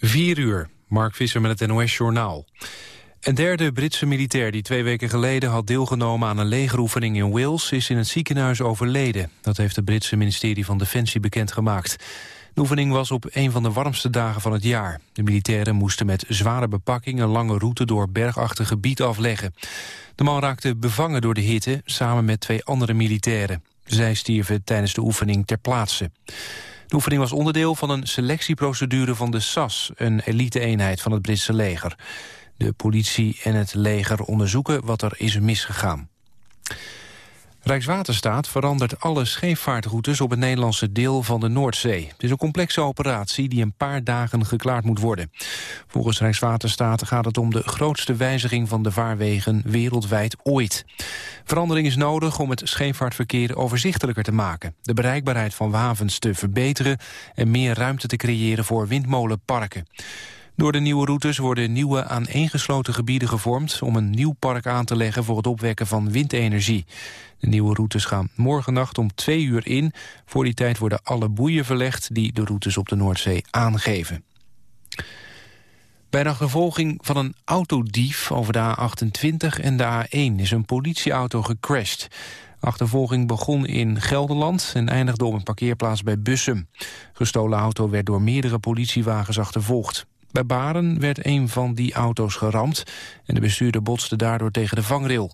4 uur, Mark Visser met het NOS-journaal. Een derde Britse militair die twee weken geleden had deelgenomen aan een legeroefening in Wales is in het ziekenhuis overleden. Dat heeft het Britse ministerie van Defensie bekendgemaakt. De oefening was op een van de warmste dagen van het jaar. De militairen moesten met zware bepakking een lange route door bergachtig gebied afleggen. De man raakte bevangen door de hitte samen met twee andere militairen. Zij stierven tijdens de oefening ter plaatse. De oefening was onderdeel van een selectieprocedure van de SAS... een elite-eenheid van het Britse leger. De politie en het leger onderzoeken wat er is misgegaan. Rijkswaterstaat verandert alle scheepvaartroutes op het Nederlandse deel van de Noordzee. Het is een complexe operatie die een paar dagen geklaard moet worden. Volgens Rijkswaterstaat gaat het om de grootste wijziging van de vaarwegen wereldwijd ooit. Verandering is nodig om het scheepvaartverkeer overzichtelijker te maken, de bereikbaarheid van havens te verbeteren en meer ruimte te creëren voor windmolenparken. Door de nieuwe routes worden nieuwe aaneengesloten gebieden gevormd... om een nieuw park aan te leggen voor het opwekken van windenergie. De nieuwe routes gaan morgennacht om twee uur in. Voor die tijd worden alle boeien verlegd die de routes op de Noordzee aangeven. Bij de achtervolging van een autodief over de A28 en de A1 is een politieauto gecrashed. Achtervolging begon in Gelderland en eindigde op een parkeerplaats bij Bussum. Gestolen auto werd door meerdere politiewagens achtervolgd. Bij Baren werd een van die auto's geramd en de bestuurder botste daardoor tegen de vangrail.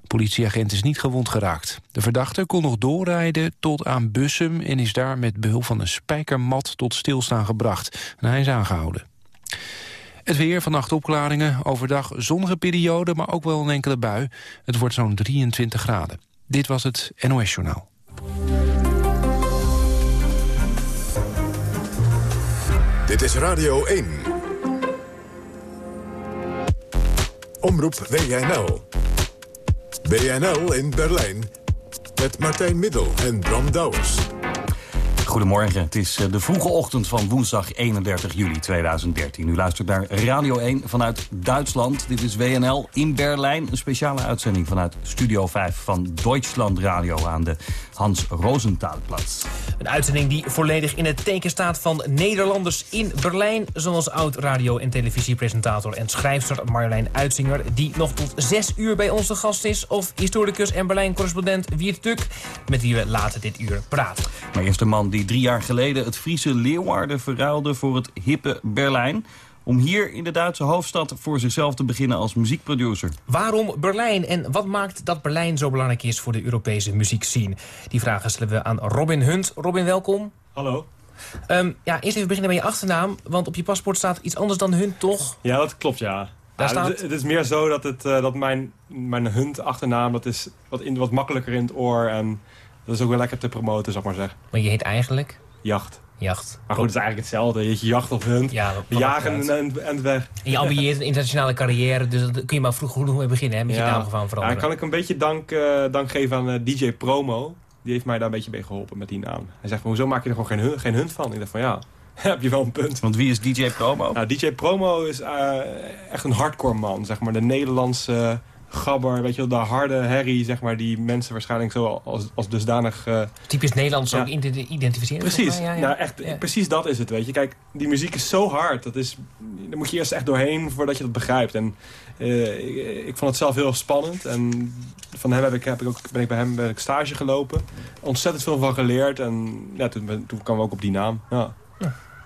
De politieagent is niet gewond geraakt. De verdachte kon nog doorrijden tot aan Bussum en is daar met behulp van een spijkermat tot stilstaan gebracht. En hij is aangehouden. Het weer, vannacht opklaringen, overdag zonnige periode, maar ook wel een enkele bui. Het wordt zo'n 23 graden. Dit was het NOS Journaal. Dit is Radio 1. Omroep WNL. WNL in Berlijn. Met Martijn Middel en Bram Douwers. Goedemorgen, het is eh, de vroege ochtend van woensdag 31 juli 2013. U luistert naar Radio 1 vanuit Duitsland. Dit is WNL in Berlijn. Een speciale uitzending vanuit Studio 5 van Deutschland Radio aan de Hans Rosenthalplatz. Een uitzending die volledig in het teken staat van Nederlanders in Berlijn. Zoals oud-radio- en televisiepresentator en schrijfster Marjolein Uitzinger... die nog tot zes uur bij ons de gast is. Of historicus en Berlijn-correspondent Wiert Tuk... met wie we later dit uur praten. Maar eerst de man die drie jaar geleden het Friese Leeuwarden verruilde... voor het hippe Berlijn om hier in de Duitse hoofdstad voor zichzelf te beginnen als muziekproducer. Waarom Berlijn en wat maakt dat Berlijn zo belangrijk is voor de Europese muziekscene? Die vragen stellen we aan Robin Hunt. Robin, welkom. Hallo. Ehm, ja, eerst even beginnen bij je achternaam, want op je paspoort staat iets anders dan Hunt, toch? Ja, dat klopt, ja. Daar Ja, staat- het, het is meer zo dat, het, eh, dat mijn, mijn Hunt achternaam dat is wat, in, wat makkelijker in het oor. En dat is ook wel lekker te promoten, zal ik maar zeggen. Maar je heet eigenlijk Jacht. Jacht. Maar goed, het is eigenlijk hetzelfde. Je Jacht of Hunt. Ja, jagen en, en, weg. En je ambieert een internationale carrière, dus dat kun je maar vroeg genoeg mee beginnen, hè, met je naam gewoon ja, veranderen. kan ik een beetje dank, eh, dank geven aan eh, DJ Promo. Die heeft mij daar een beetje mee geholpen met die naam. Hij zegt van, hoezo maak je er gewoon geen, hun- geen Hunt van? Ik dacht van, ja, heb je wel een punt. Want wie is DJ Promo? Nou, DJ Promo is eh, echt een hardcore man, zeg maar. De Nederlandse gabber, weet je wel, de harde herrie, zeg maar, die mensen waarschijnlijk zo als, als dusdanig... eh, Typisch Nederlands Ja. ook ident- identificeren. precies, ja, ja. Nou, echt, precies dat is het, weet je. Kijk, die muziek is zo hard, dat is, daar moet je eerst echt doorheen voordat je dat begrijpt. En eh, ik, ik vond het zelf heel spannend en van hem heb ik, heb ik ook, ben ik bij hem ben ik stage gelopen. Ontzettend veel van geleerd en ja, toen, toen kwamen we ook op die naam, ja.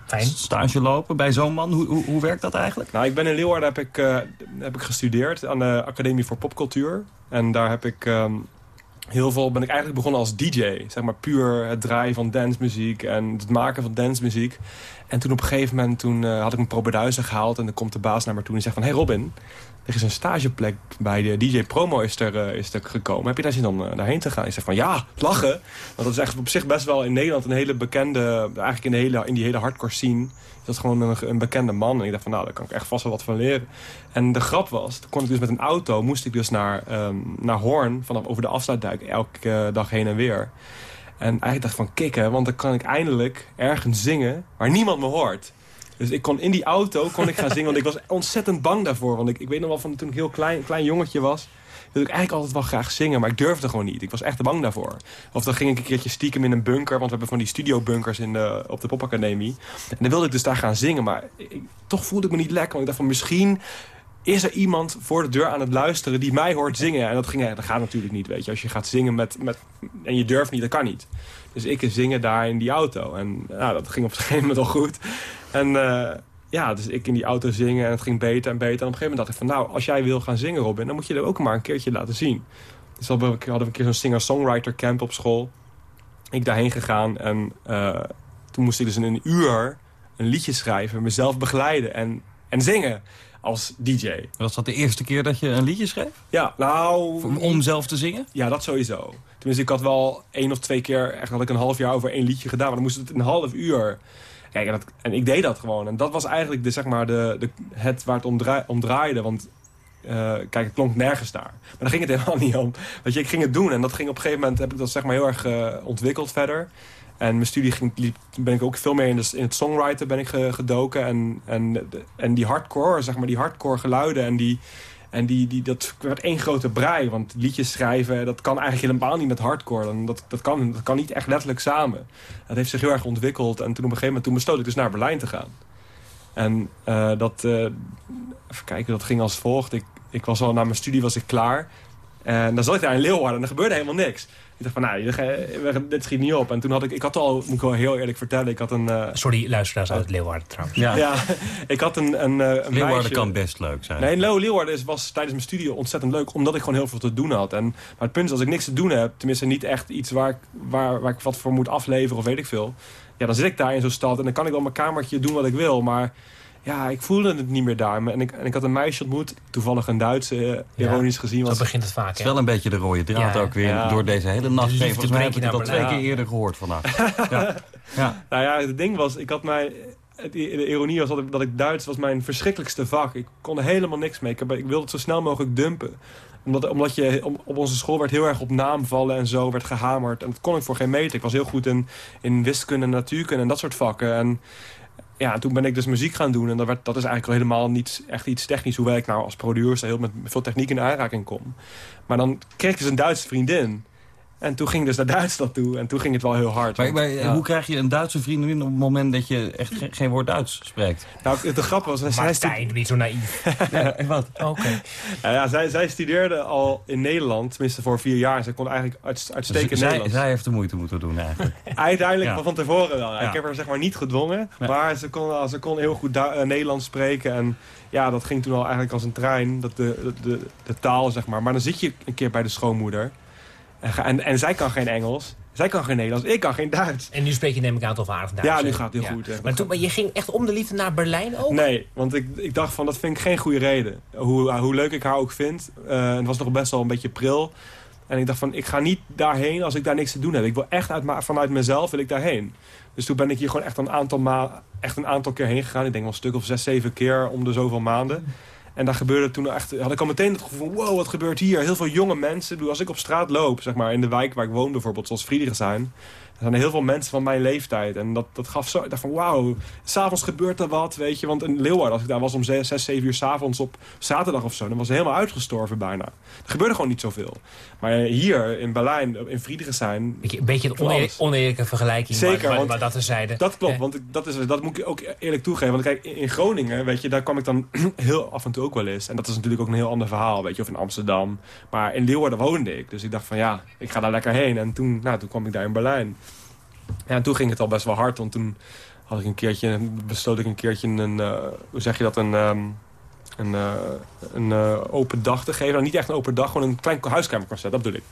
Fijn. Stage lopen bij zo'n man, hoe, hoe, hoe werkt dat eigenlijk? Nou, ik ben in Leeuwarden heb ik, eh, heb ik gestudeerd aan de Academie voor Popcultuur. En daar heb ik ehm, heel veel, ben ik eigenlijk begonnen als DJ. Zeg maar puur het draaien van dancemuziek en het maken van dancemuziek. En toen op een gegeven moment toen, eh, had ik mijn probeduizen gehaald. En dan komt de baas naar me toe en zegt van... Hey Robin, er is een stageplek bij de DJ Promo is er, eh, is er gekomen. Heb je daar zin om eh, daarheen te gaan? Ik zeg van ja, lachen. Want dat is echt op zich best wel in Nederland een hele bekende... Eigenlijk in, de hele, in die hele hardcore scene... is dat gewoon een, een bekende man. En ik dacht van nou, daar kan ik echt vast wel wat van leren. En de grap was, toen kon ik dus met een auto... moest ik dus naar, ehm, naar Hoorn vanaf over de afsluitdijk elke dag heen en weer. En eigenlijk dacht van kicken, want dan kan ik eindelijk ergens zingen waar niemand me hoort. Dus ik kon in die auto kon ik gaan zingen, want ik was ontzettend bang daarvoor. Want ik, ik weet nog wel van toen ik heel klein, klein jongetje was, wilde ik eigenlijk altijd wel graag zingen, maar ik durfde gewoon niet. Ik was echt bang daarvoor. Of dan ging ik een keertje stiekem in een bunker, want we hebben van die studiobunkers in de, op de popacademie. En dan wilde ik dus daar gaan zingen, maar toch voelde ik me niet lekker. Want ik dacht van misschien is er iemand voor de deur aan het luisteren die mij hoort zingen. En dat, ging, dat gaat natuurlijk niet, weet je. Als je gaat zingen met, met, en je durft niet, dat kan niet. Dus ik zingen daar in die auto. En nou, dat ging op een gegeven moment al goed. En uh, ja, dus ik in die auto zingen en het ging beter en beter. En op een gegeven moment dacht ik van, nou, als jij wil gaan zingen, Robin... dan moet je er ook maar een keertje laten zien. Dus hadden we, een keer zo'n singer-songwriter camp op school. Ik daarheen gegaan en uh, toen moest ik dus in een uur een liedje schrijven... mezelf begeleiden en, en zingen als DJ. Was dat de eerste keer dat je een liedje schreef? Ja, nou... Om zelf te zingen? Ja, dat sowieso. Tenminste, ik had wel één of twee keer... echt had ik een half jaar over één liedje gedaan. Maar dan moest het een half uur... Kijk, en, dat, en ik deed dat gewoon. En dat was eigenlijk de, zeg maar, de, de, het waar het om, draai, om draaide. Want uh, kijk, het klonk nergens daar. Maar daar ging het helemaal niet om. Weet je, ik ging het doen. En dat ging op een gegeven moment... heb ik dat zeg maar heel erg uh, ontwikkeld verder. En mijn studie ging, ben ik ook veel meer in, in het songwriter ben ik gedoken. En, en, en die hardcore, zeg maar, die hardcore geluiden en die... En die, die, dat werd één grote brei. Want liedjes schrijven, dat kan eigenlijk helemaal niet met hardcore. Dan, dat, dat, kan, dat kan niet echt letterlijk samen. Dat heeft zich heel erg ontwikkeld. En toen op een gegeven moment toen besloot ik dus naar Berlijn te gaan. En uh, dat, uh, even kijken, dat ging als volgt. Ik, ik was al na mijn studie was ik klaar. En dan zat ik daar in Leeuwarden en er gebeurde helemaal niks. Ik dacht van, nou, dit schiet niet op. En toen had ik, ik had al, moet ik wel heel eerlijk vertellen, ik had een... Uh, Sorry, luisteraars uit Leeuwarden trouwens. Ja, ja ik had een, een, een Leeuwarden meisje. kan best leuk zijn. Nee, Leeuwarden was tijdens mijn studie ontzettend leuk, omdat ik gewoon heel veel te doen had. En, maar het punt is, als ik niks te doen heb, tenminste niet echt iets waar ik, waar, waar ik wat voor moet afleveren of weet ik veel. Ja, dan zit ik daar in zo'n stad en dan kan ik wel mijn kamertje doen wat ik wil, maar ja, ik voelde het niet meer daar. En ik, en ik had een meisje ontmoet, toevallig een Duitse, uh, ironisch ja, gezien. Was, zo begint het vaak, Het is wel een beetje de rode draad ja, ook weer ja. door deze hele nacht. De Volgens mij heb ik het al twee keer eerder gehoord vandaag. ja. ja. Nou ja, het ding was, ik had mij... De ironie was dat ik, dat ik Duits was mijn verschrikkelijkste vak. Ik kon er helemaal niks mee. Ik, ik wilde het zo snel mogelijk dumpen. Omdat, omdat je om, op onze school werd heel erg op naam vallen en zo werd gehamerd. En dat kon ik voor geen meter. Ik was heel goed in, in wiskunde, natuurkunde en dat soort vakken. En ja, toen ben ik dus muziek gaan doen. En dat, werd, dat is eigenlijk al helemaal niet echt iets technisch. Hoewel ik nou als producer heel met veel techniek in aanraking kom. Maar dan kreeg ik dus een Duitse vriendin. En toen ging ik dus naar Duitsland toe. En toen ging het wel heel hard. Maar, maar ja. hoe krijg je een Duitse vriendin op het moment dat je echt ge geen woord Duits spreekt? Nou, de grap was... Maar zij niet zo naïef. ja, wat? Oké. Okay. Nou ja, zij, zij studeerde al in Nederland, tenminste voor vier jaar. Zij kon eigenlijk uit, uitstekend dus Nederlands. Zij, zij heeft de moeite moeten doen eigenlijk. Uiteindelijk ja. van tevoren wel. Ik heb haar zeg maar niet gedwongen. Maar ze kon, ze kon heel goed uh, Nederlands spreken. En ja, dat ging toen al eigenlijk als een trein. Dat de, de, de, de taal, zeg maar. Maar dan zit je een keer bij de schoonmoeder. En, en, zij kan geen Engels. Zij kan geen Nederlands. Ik kan geen Duits. En nu spreek je neem ik aan toch aardig Duits. Ja, nu gaat het heel ja. goed. Echt. Maar, toen, maar je ging echt om de liefde naar Berlijn ook? Nee, want ik, ik dacht van dat vind ik geen goede reden. Hoe, hoe leuk ik haar ook vind. Uh, het was nog best wel een beetje pril. En ik dacht van ik ga niet daarheen als ik daar niks te doen heb. Ik wil echt uit, vanuit mezelf wil ik daarheen. Dus toen ben ik hier gewoon echt een aantal, ma echt een aantal keer heen gegaan. Ik denk wel een stuk of zes, zeven keer om de zoveel maanden. En daar gebeurde toen echt, had ik al meteen het gevoel van, wow, wat gebeurt hier? Heel veel jonge mensen. Als ik op straat loop, zeg maar, in de wijk waar ik woon bijvoorbeeld, zoals Friedrichshain. Er zijn heel veel mensen van mijn leeftijd. En dat, dat gaf zo, ik dacht van, wauw, s'avonds gebeurt er wat, weet je. Want in Leeuwarden, als ik daar was om 6, 7 uur s'avonds op zaterdag of zo... dan was het helemaal uitgestorven bijna. Er gebeurde gewoon niet zoveel. Maar hier in Berlijn, in Friedrichshain... Een beetje een oneer, oneerlijke vergelijking, Zeker, maar, want maar dat terzijde. Dat klopt, eh. want dat, is, dat moet ik ook eerlijk toegeven. Want kijk, in Groningen, weet je, daar kwam ik dan heel af en toe ook wel eens. En dat is natuurlijk ook een heel ander verhaal, weet je. Of in Amsterdam. Maar in Leeuwarden woonde ik. Dus ik dacht van, ja, ik ga daar lekker heen. En toen, nou, toen kwam ik daar in Berlijn. Ja, en toen ging het al best wel hard, want toen had ik een keertje, besloot ik een keertje een, uh, hoe zeg je dat, een, um, een, een uh, open dag te geven. Nou, niet echt een open dag, gewoon een klein huiskamerconcert, dat bedoel ik.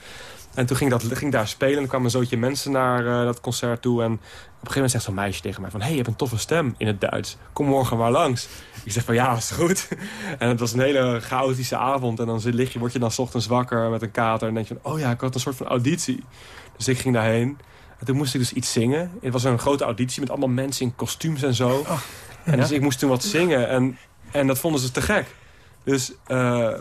En toen ging, dat, ging daar spelen en er kwam een zootje mensen naar dat concert toe. En op een gegeven moment zegt zo'n meisje tegen mij van... hé, hey, je hebt een toffe stem in het Duits. Kom morgen maar langs. Ik zeg van ja, is goed. En het was een hele chaotische avond. En dan lig je, word je dan 's ochtends wakker met een kater. En denk je van, oh ja, ik had een soort van auditie. Dus ik ging daarheen. En toen moest ik dus iets zingen. Het was een grote auditie met allemaal mensen in kostuums en zo. Oh, ja? En dus ik moest toen wat zingen. En, en dat vonden ze te gek. Dus uh,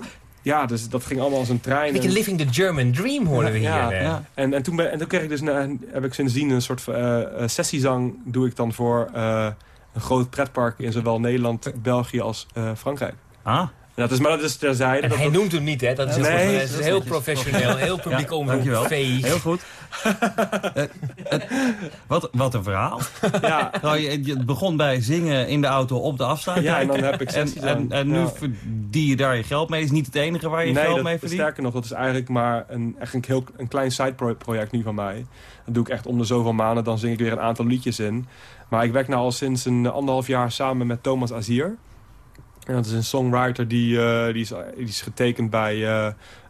ja, dus dat ging allemaal als een trein. Een beetje living the German dream hoorden we ja, hier. Ja. En, en, toen ben, en toen kreeg ik dus, nou, heb ik sindsdien een soort uh, sessiezang doe ik dan voor uh, een groot pretpark in zowel Nederland, België als Frankrijk. Ah. Dat is, maar dat is terzijde. En dat hij noemt hem niet, hè? Dat is heel, Nee, dat is heel professioneel, heel publiek Ja, omroep. Heel goed. Eh, eh, wat, wat een verhaal. Ja, Nou, je, je begon bij zingen in de auto op de afstand. Ja, en dan heb ik En, en, nu Ja. verdien je daar je geld mee. Is niet het enige waar je nee, geld dat, mee verdient? sterker nog, dat is eigenlijk maar een, echt een, heel, een klein sideproject nu van mij. Dat doe ik echt om de zoveel maanden, dan zing ik weer een aantal liedjes in. Maar ik werk nu al sinds een anderhalf jaar samen met Thomas Azier. En dat is een songwriter die, eh, die, is, die is getekend bij eh,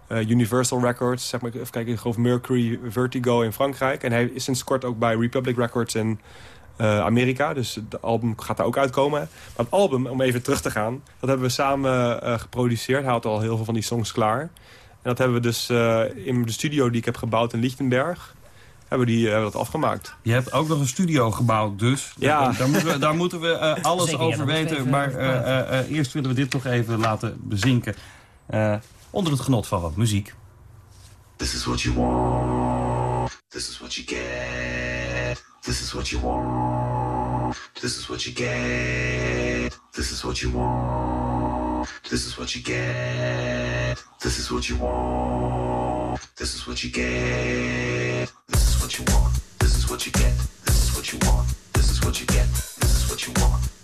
eh, Universal Records. Zeg maar, even kijken, ik geloof Mercury Vertigo in Frankrijk. En hij is sinds kort ook bij Republic Records in Amerika. Dus het album gaat daar ook uitkomen. Maar het album, om even terug te gaan, dat hebben we samen geproduceerd. Hij had al heel veel van die songs klaar. En dat hebben we dus in de studio die ik heb gebouwd in Lichtenberg... hebben die, hebben we dat afgemaakt. Je hebt ook nog een studio gebouwd, dus Ja. daar, daar moeten we, daar moeten we eh, alles Zeker, over weten. even Maar eh, eh, eh, eerst willen we dit toch even laten bezinken. Eh, onder het genot van wat muziek. This is what you want. This is what you get. This is what you want. This is what you get. This is what you want. This is what you get. This is what you want. This is what you get. This is what you want. This is what you get. This is what you want. This is what you get. This is what you want.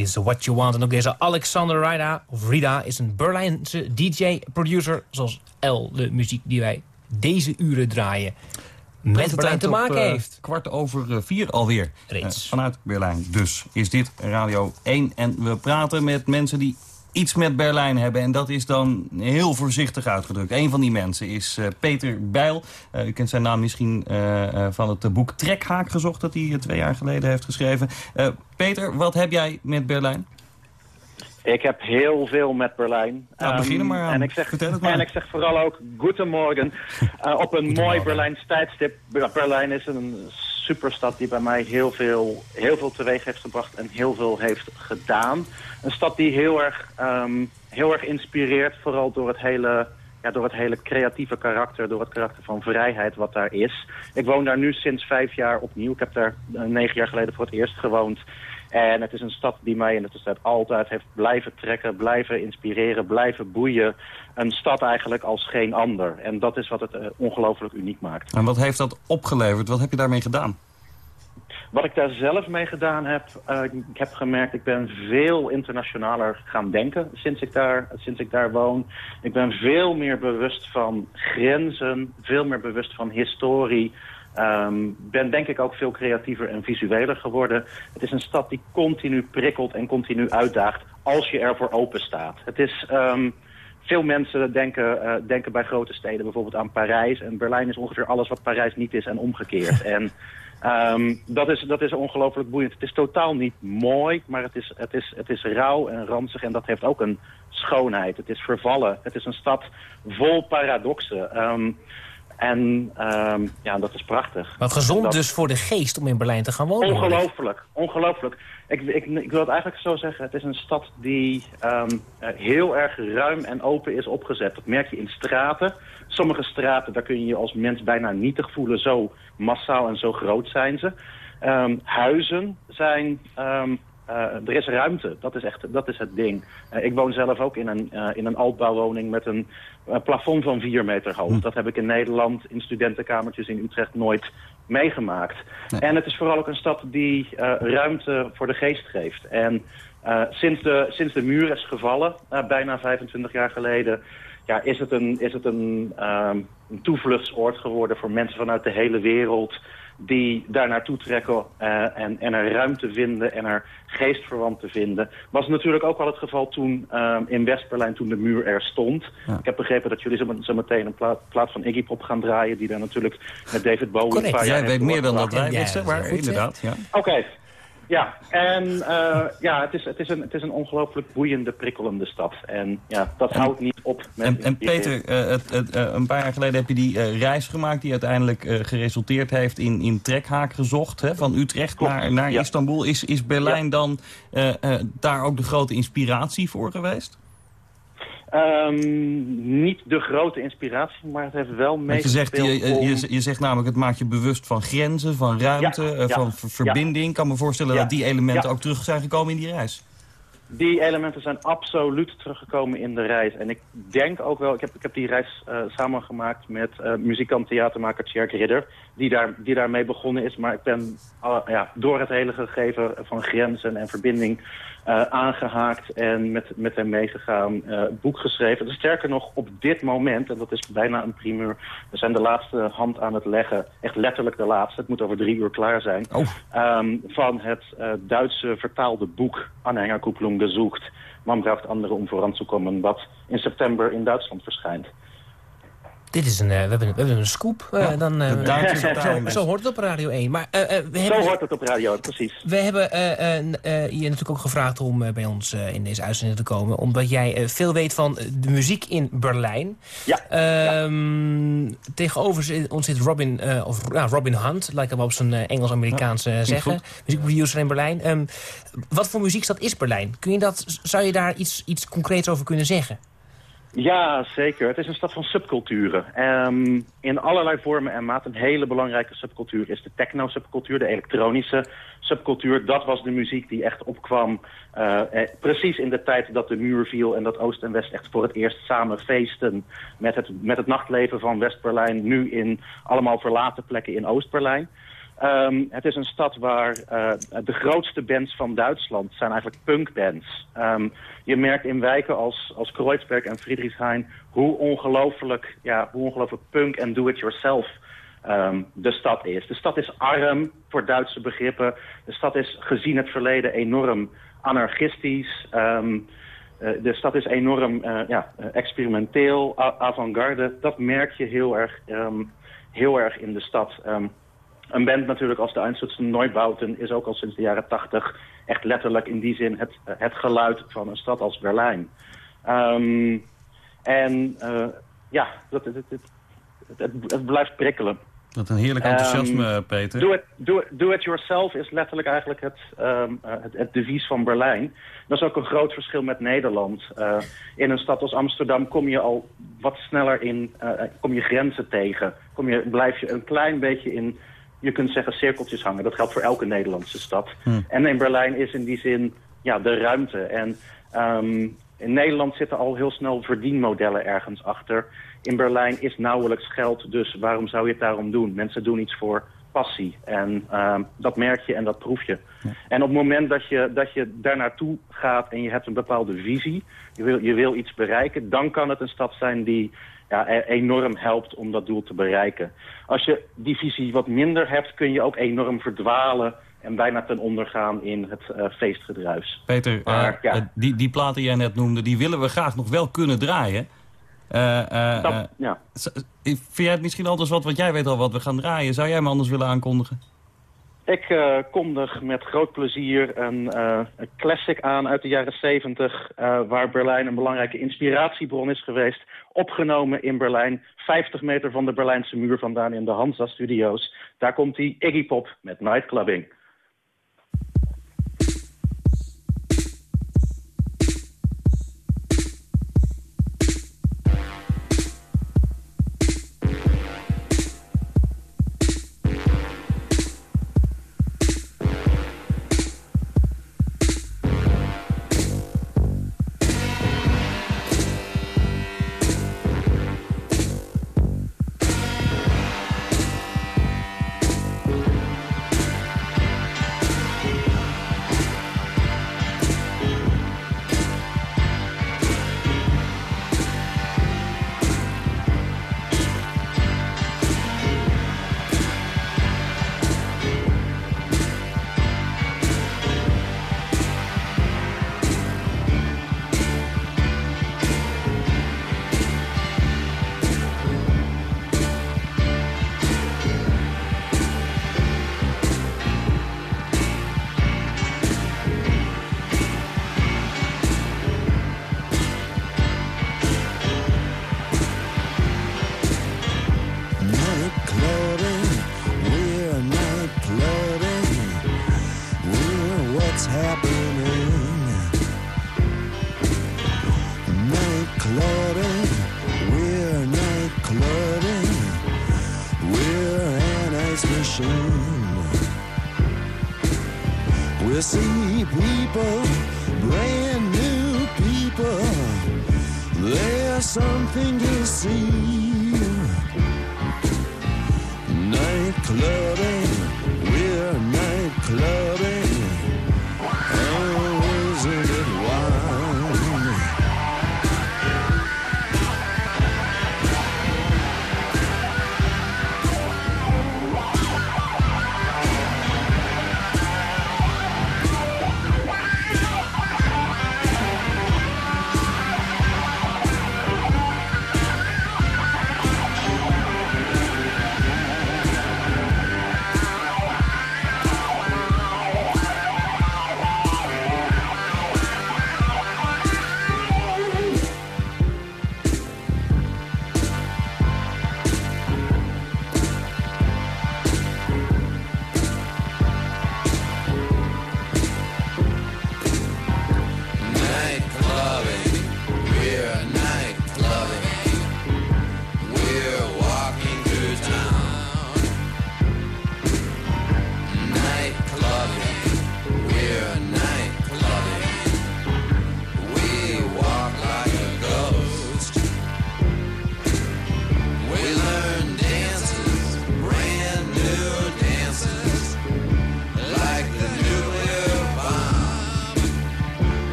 Is What You Want. En ook deze Alexander Rida, of Rida, is een Berlijnse DJ-producer... zoals L, de muziek die wij deze uren draaien met Berlijn te maken op, uh, heeft. kwart over uh, vier alweer. Reeds. Uh, vanuit Berlijn. Dus is dit Radio 1. En we praten met mensen die iets met Berlijn hebben. En dat is dan heel voorzichtig uitgedrukt. Een van die mensen is uh, Peter Bijl. Uh, u kent zijn naam misschien uh, van het boek Trekhaak gezocht... dat hij twee jaar geleden heeft geschreven. Peter, wat heb jij met Berlijn? Ik heb heel veel met Berlijn. Nou, begin er maar aan. En ik zeg, Vertel het maar. En ik zeg vooral ook Goedemorgen. Op een mooi Berlijns tijdstip. Berlijn is een superstad die bij mij heel veel, heel veel teweeg heeft gebracht en heel veel heeft gedaan. Een stad die heel erg, um, heel erg inspireert, vooral door het hele... Ja, door het hele creatieve karakter, door het karakter van vrijheid wat daar is. Ik woon daar nu sinds vijf jaar opnieuw. Ik heb daar uh, negen jaar geleden voor het eerst gewoond. En het is een stad die mij in de tussentijd altijd heeft blijven trekken, blijven inspireren, blijven boeien. Een stad eigenlijk als geen ander. En dat is wat het uh, ongelooflijk uniek maakt. En wat heeft dat opgeleverd? Wat heb je daarmee gedaan? Wat ik daar zelf mee gedaan heb, uh, ik heb gemerkt, ik ben veel internationaler gaan denken sinds ik, daar, sinds ik daar woon. Ik ben veel meer bewust van grenzen, veel meer bewust van historie, Um, ben denk ik ook veel creatiever en visueler geworden. Het is een stad die continu prikkelt en continu uitdaagt als je ervoor open staat. Het is... Um, veel mensen denken, uh, denken bij grote steden bijvoorbeeld aan Parijs. En Berlijn is ongeveer alles wat Parijs niet is en omgekeerd. en um, dat is, dat is ongelooflijk boeiend. Het is totaal niet mooi, maar het is, het, is, het is rauw en ranzig. En dat heeft ook een schoonheid. Het is vervallen. Het is een stad vol paradoxen. Um, en um, ja, dat is prachtig. Wat gezond dat... dus voor de geest om in Berlijn te gaan wonen. Ongelooflijk, ongelooflijk. Ik, ik, ik wil het eigenlijk zo zeggen, het is een stad die um, uh, heel erg ruim en open is opgezet. Dat merk je in straten. Sommige straten, daar kun je je als mens bijna nietig voelen. Zo massaal en zo groot zijn ze. Um, huizen zijn... Uh, er is ruimte, dat is echt dat is het ding. Uh, ik woon zelf ook in een, uh, in een altbouwwoning met een plafond van 4 meter hoog. Hm. Dat heb ik in Nederland in studentenkamertjes in Utrecht nooit meegemaakt. Nee. En het is vooral ook een stad die ruimte voor de geest geeft. En sinds, de, sinds de muur is gevallen, bijna 25 jaar geleden... Ja, is het een, is het een, um, een toevluchtsoord geworden voor mensen vanuit de hele wereld die daar naartoe trekken uh, en, en er ruimte vinden en er geestverwanten vinden. Was natuurlijk ook al het geval toen uh, in West-Berlijn, toen de muur er stond. Ja. Ik heb begrepen dat jullie zo, zo meteen een plaat, plaat van Iggy Pop gaan draaien... die daar natuurlijk met David Bowie... Correct. Een paar Jij weet meer dan dat wij wisten, maar inderdaad. Ja. Oké. Okay. Ja, en uh, ja, het is, het is een, het is een ongelooflijk boeiende, prikkelende stad. En ja, dat en, houdt niet op. Met en, en Peter, uh, het, het, uh, een paar jaar geleden heb je die reis gemaakt... die uiteindelijk geresulteerd heeft in, in trekhaak gezocht... Hè, van Utrecht Klopt. naar, naar ja. Istanbul. Is, is Berlijn ja. dan daar ook de grote inspiratie voor geweest? Um, niet de grote inspiratie, maar het heeft wel mee. Je zegt, je, je, je, zegt namelijk, het maakt je bewust van grenzen, van ruimte, ja, uh, van verbinding. Ik kan me voorstellen dat die elementen ook terug zijn gekomen in die reis. Die elementen zijn absoluut teruggekomen in de reis. En ik denk ook wel, ik heb, ik heb die reis uh, samengemaakt met uh, muzikant theatermaker Tjerk Ridder. Die, daar, die daarmee begonnen is. Maar ik ben uh, ja, door het hele gegeven van grenzen en verbinding uh, aangehaakt en met, met hem meegegaan, uh, boek geschreven. Dus sterker nog, op dit moment, en dat is bijna een primeur, we zijn de laatste hand aan het leggen, echt letterlijk de laatste, het moet over drie uur klaar zijn, oh. um, van het uh, Duitse vertaalde boek Anhängerkupplung gezoekt. Man braucht andere om vooran te komen, wat in september in Duitsland verschijnt. Dit is een, uh, we, hebben een, we hebben een scoop. Uh, ja, dan, uh, zo, zo, zo hoort het op Radio 1. Maar, we hebben, zo hoort het op Radio, precies. We hebben je natuurlijk ook gevraagd om bij ons in deze uitzending te komen. Omdat jij veel weet van de muziek in Berlijn. Ja. Um, ja. Tegenover ons zit Robin, of, Robin Hunt, lijkt hem op zijn Engels-Amerikaans ja, zeggen. Muziekproducer in Berlijn. Um, wat voor muziekstad is Berlijn? Kun je dat, zou je daar iets, iets concreets over kunnen zeggen? Ja, zeker. Het is een stad van subculturen. Um, in allerlei vormen en maten. Een hele belangrijke subcultuur is de techno-subcultuur, de elektronische subcultuur. Dat was de muziek die echt opkwam uh, eh, precies in de tijd dat de muur viel... en dat Oost en West echt voor het eerst samen feesten met het, met het nachtleven van West-Berlijn... nu in allemaal verlaten plekken in Oost-Berlijn. Ehm, het is een stad waar eh, de grootste bands van Duitsland zijn eigenlijk punkbands. Ehm, je merkt in wijken als, als Kreuzberg en Friedrichshain hoe ongelooflijk, ja, hoe ongelooflijk punk en do-it-yourself ehm, de stad is. De stad is arm voor Duitse begrippen. De stad is gezien het verleden enorm anarchistisch. Eh, de stad is enorm eh, ja, experimenteel, avant-garde. Dat merk je heel erg, heel erg in de stad. Een band natuurlijk als de Einstürzen Neubauten is ook al sinds de jaren tachtig echt letterlijk in die zin het, het geluid van een stad als Berlijn. Ehm, en eh, ja, dat, het, het, het, het, blijft prikkelen. Wat een heerlijk enthousiasme, Ehm, Peter. Do it, do, it, do it yourself is letterlijk eigenlijk het, ehm, eh, het, het devies van Berlijn. Dat is ook een groot verschil met Nederland. Eh, in een stad als Amsterdam kom je al wat sneller in, eh, kom je grenzen tegen. Kom je, blijf je een klein beetje in, je kunt zeggen, cirkeltjes hangen. Dat geldt voor elke Nederlandse stad. En in Berlijn is in die zin ja, de ruimte. En ehm, in Nederland zitten al heel snel verdienmodellen ergens achter. In Berlijn is nauwelijks geld, dus waarom zou je het daarom doen? Mensen doen iets voor passie. En ehm, dat merk je en dat proef je. En op het moment dat je, dat je daar naartoe gaat en je hebt een bepaalde visie... Je wil, je wil iets bereiken, dan kan het een stad zijn die ja, e- enorm helpt om dat doel te bereiken. Als je die visie wat minder hebt, kun je ook enorm verdwalen... en bijna ten onder gaan in het eh, feestgedruis. Peter, Maar, eh, ja. eh, die, die platen die jij net noemde, die willen we graag nog wel kunnen draaien. Dat- ja. vind jij het misschien anders wat, want jij weet al wat we gaan draaien. Zou jij me anders willen aankondigen? Ik eh, kondig met groot plezier een, eh, een classic aan uit de jaren 70... eh, waar Berlijn een belangrijke inspiratiebron is geweest. Opgenomen in Berlijn, 50 meter van de Berlijnse muur vandaan in de Hansa Studios. Daar komt die Iggy Pop met Nightclubbing.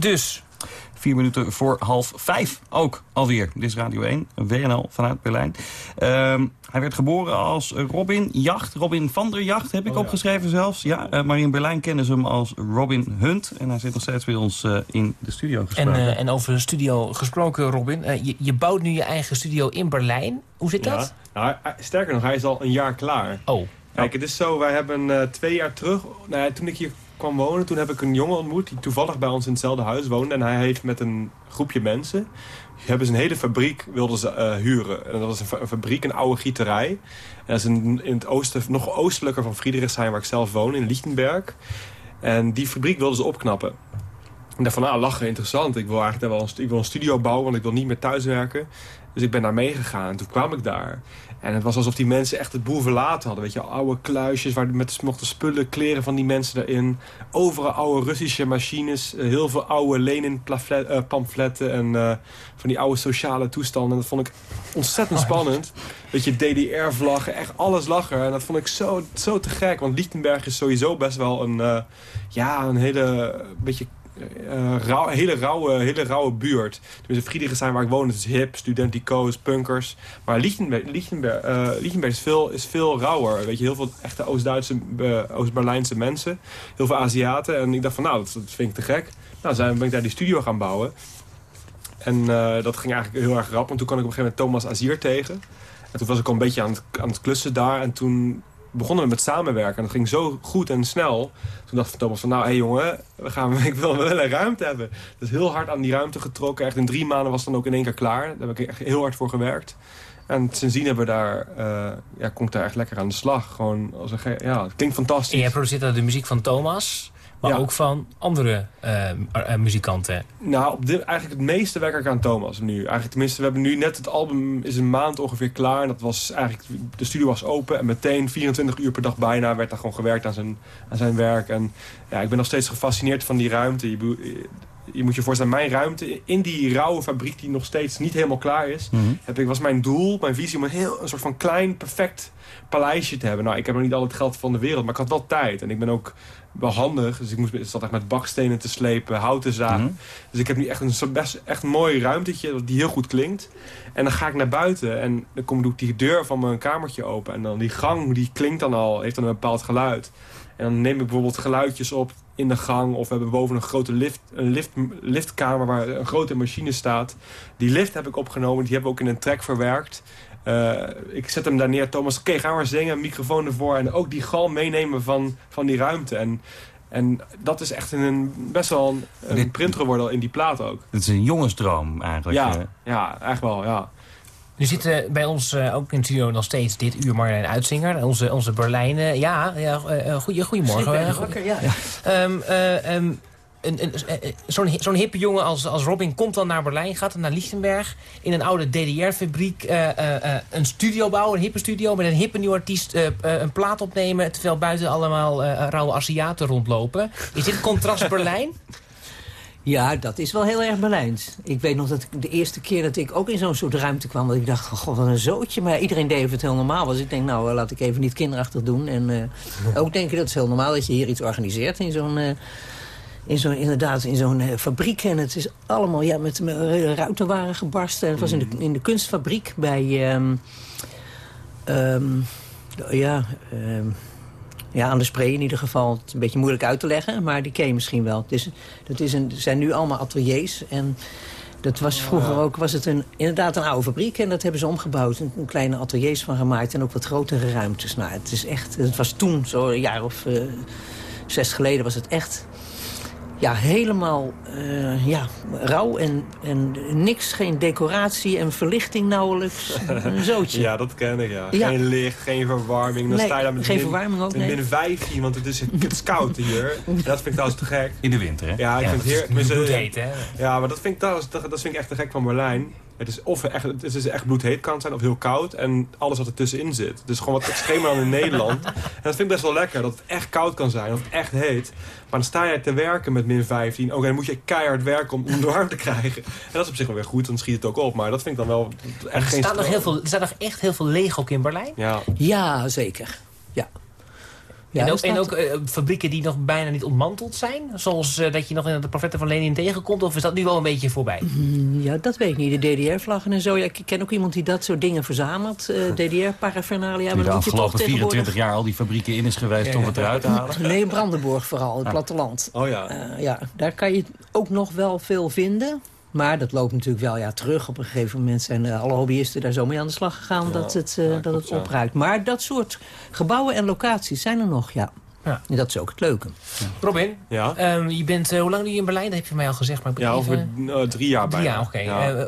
Dus. Vier minuten voor half vijf ook alweer. Dit is Radio 1, WNL vanuit Berlijn. Ehm, hij werd geboren als Robin Jacht. Robin van der Jacht heb ik opgeschreven zelfs. Ja, eh, maar in Berlijn kennen ze hem als Robin Hunt. En hij zit nog steeds bij ons eh, in de studio En, gesproken. eh, en over een studio gesproken, Robin. Je, je bouwt nu je eigen studio in Berlijn. Hoe zit dat? Ja. Nou, hij- sterker nog, hij is al een jaar klaar. Oh. Kijk, het is zo, wij hebben twee jaar terug, nou toen ik hier kwam wonen, toen heb ik een jongen ontmoet die toevallig bij ons in hetzelfde huis woonde. En hij heeft met een groepje mensen, hebben ze een hele fabriek wilden ze eh, huren. En dat was een, fa- een fabriek, een oude gieterij. En dat is in, in het oosten, nog oostelijker van Friedrichshain, waar ik zelf woon, in Lichtenberg. En die fabriek wilden ze opknappen. Ik dacht van, nou, lachen, interessant. Ik wil eigenlijk wel een, ik wil een studio bouwen, want ik wil niet meer thuiswerken. Dus ik ben daar meegegaan. En toen kwam ik daar. En het was alsof die mensen echt het boel verlaten hadden. Weet je, oude kluisjes waar met mochten spullen, kleren van die mensen erin. Overal oude Russische machines. eh, Heel veel oude Lenin-pamfletten en eh, van die oude sociale toestanden. Dat vond ik ontzettend spannend. Weet je, DDR-vlaggen, echt alles lag er. En dat vond ik zo, zo te gek. Want Lichtenberg is sowieso best wel een, eh, ja, een hele beetje rauw- hele, rauwe, hele rauwe buurt. Tenminste, Friedrichshain waar ik woon, het is hip, studentico's, punkers. Maar Lichtenberg, eh, is, veel, is veel rauwer. Weet je, heel veel echte Oost-Duitse, eh, Oost-Berlijnse mensen. Heel veel Aziaten. En ik dacht van, nou, dat, vind ik te gek. Nou, zijn, ben ik daar die studio gaan bouwen. En dat ging eigenlijk heel erg rap. Want toen kwam ik op een gegeven moment Thomas Azier tegen. En toen was ik al een beetje aan het, aan het klussen daar. En toen begonnen we met samenwerken. En dat ging zo goed en snel. Toen dacht Thomas van, nou, hé jongen, we, gaan, ik wil wel een ruimte hebben. Dus heel hard aan die ruimte getrokken. Echt in drie maanden was het dan ook in één keer klaar. Daar heb ik echt heel hard voor gewerkt. En sindsdien hebben we daar, eh, ja, kom ik daar echt lekker aan de slag. Gewoon als een ja, het klinkt fantastisch. En jij produceert dan de muziek van Thomas, maar Ja. ook van andere eh, eh, muzikanten. Nou, op dit, eigenlijk het meeste werk ik aan Thomas nu. Eigenlijk tenminste, we hebben nu net het album is een maand ongeveer klaar. En dat was eigenlijk, de studio was open en meteen 24 uur per dag bijna werd daar gewoon gewerkt aan zijn, aan zijn werk. En ja, ik ben nog steeds gefascineerd van die ruimte. Je, je moet je voorstellen, mijn ruimte in die rauwe fabriek die nog steeds niet helemaal klaar is, Mhm. heb ik, was mijn doel, mijn visie om een, heel, een soort van klein, perfect paleisje te hebben. Nou, ik heb nog niet al het geld van de wereld, maar ik had wel tijd. En ik ben ook wel handig, dus ik moest, ik zat echt met bakstenen te slepen, hout te zagen. Mhm. Dus ik heb nu echt een best echt een mooi ruimtetje die heel goed klinkt. En dan ga ik naar buiten en dan kom, doe ik die deur van mijn kamertje open. En dan die gang, die klinkt dan al, heeft dan een bepaald geluid. En dan neem ik bijvoorbeeld geluidjes op in de gang. Of we hebben boven een grote lift, een lift, liftkamer waar een grote machine staat. Die lift heb ik opgenomen, die hebben we ook in een track verwerkt. Eh, ik zet hem daar neer, Thomas, oké, ga maar zingen, microfoon ervoor. En ook die gal meenemen van, van die ruimte. En, en dat is echt een, best wel een, een print geworden in die plaat ook. Het is een jongensdroom eigenlijk. Ja, eh. ja, echt wel, ja. Nu zitten bij ons eh, ook in het studio nog steeds dit uur Marjolein Uitzinger. Onze, onze Berlijn. eh, ja, ja eh, eh, goeie, goedemorgen. Ja. Een- een- eh, eh, Zo'n zo'n hippe jongen als, als Robin komt dan naar Berlijn, gaat dan naar Lichtenberg... in een oude DDR-fabriek een studio bouwen, een hippe studio... met een hippe nieuwe artiest een plaat opnemen... terwijl buiten allemaal rauwe Aziaten rondlopen. Is dit contrast Berlijn? Ja, dat is wel heel erg Berlijns. Ik weet nog dat ik de eerste keer dat ik ook in zo'n soort ruimte kwam... dat ik dacht, oh, god, wat een zootje. Maar iedereen deed of het heel normaal was. Ik denk, nou, eh, laat ik even niet kinderachtig doen. En eh, ook denk ik dat het heel normaal dat je hier iets organiseert in zo'n... eh, in zo'n, inderdaad, in zo'n fabriek. En het is allemaal, ja, met, met ruiten waren gebarsten. En het was in de, in de kunstfabriek bij... ehm, ja, ehm, ja, aan de spray in ieder geval. Het is een beetje moeilijk uit te leggen, maar die ken je misschien wel. Het, is, dat is een, zijn nu allemaal ateliers. En dat was vroeger ook was het een, inderdaad een oude fabriek. En dat hebben ze omgebouwd. Een, een kleine ateliers van gemaakt. En ook wat grotere ruimtes. Nou, het is echt, het was toen, zo een jaar of eh, zes geleden, was het echt ja, helemaal eh, ja, rauw en, en niks, geen decoratie en verlichting nauwelijks. Een zootje. Ja, dat ken ik, ja. Ja. Geen licht, geen verwarming. Dan Nee, sta je daar met geen min, verwarming ook, nee. min 15, want het is, het is koud hier. En dat vind ik trouwens te gek. In de winter, hè? Ja, ik vind het heer, Het bloedheet, hè? Ja, maar dat vind ik, trouwens, dat, dat vind ik echt te gek van Berlijn. Het is of echt, het is echt bloedheet kan zijn of heel koud. En alles wat er tussenin zit. Dus gewoon wat extremer dan in Nederland. En dat vind ik best wel lekker. Dat het echt koud kan zijn. Dat het echt heet. Maar dan sta je te werken met min 15. Oké, dan moet je keihard werken om, warmte te krijgen. En dat is op zich wel weer goed. Dan schiet het ook op. Maar dat vind ik dan wel echt Er geen staat, nog heel veel, er staat nog echt heel veel leeg ook in Berlijn. Ja. Ja, zeker. Ja. Ja, en ook, en ook eh, fabrieken die nog bijna niet ontmanteld zijn? Zoals eh, dat je nog in de portretten van Lenin tegenkomt? Of is dat nu wel een beetje voorbij? Mm, Ja, dat weet ik niet. De DDR-vlaggen en zo. Ja, ik ken ook iemand die dat soort dingen verzamelt. eh DDR-paraphernalia. Die maar de afgelopen 24 tegenwoordig... jaar al die fabrieken in is geweest om het eruit te halen. Nee, in Brandenburg vooral, het platteland. Oh ja. Eh, ja, daar kan je ook nog wel veel vinden. Maar dat loopt natuurlijk wel ja, terug. Op een gegeven moment zijn eh, alle hobbyisten daar zo mee aan de slag gegaan... dat het, eh, dat het opruikt. Maar dat soort gebouwen en locaties zijn er nog, ja. Ja. En dat is ook het leuke. Robin, Ja, ehm, je bent, eh, hoe lang nu in Berlijn? Dat heb je mij al gezegd. Maar ik ben ja even- over drie jaar Drie bijna. jaar, oké. Ja.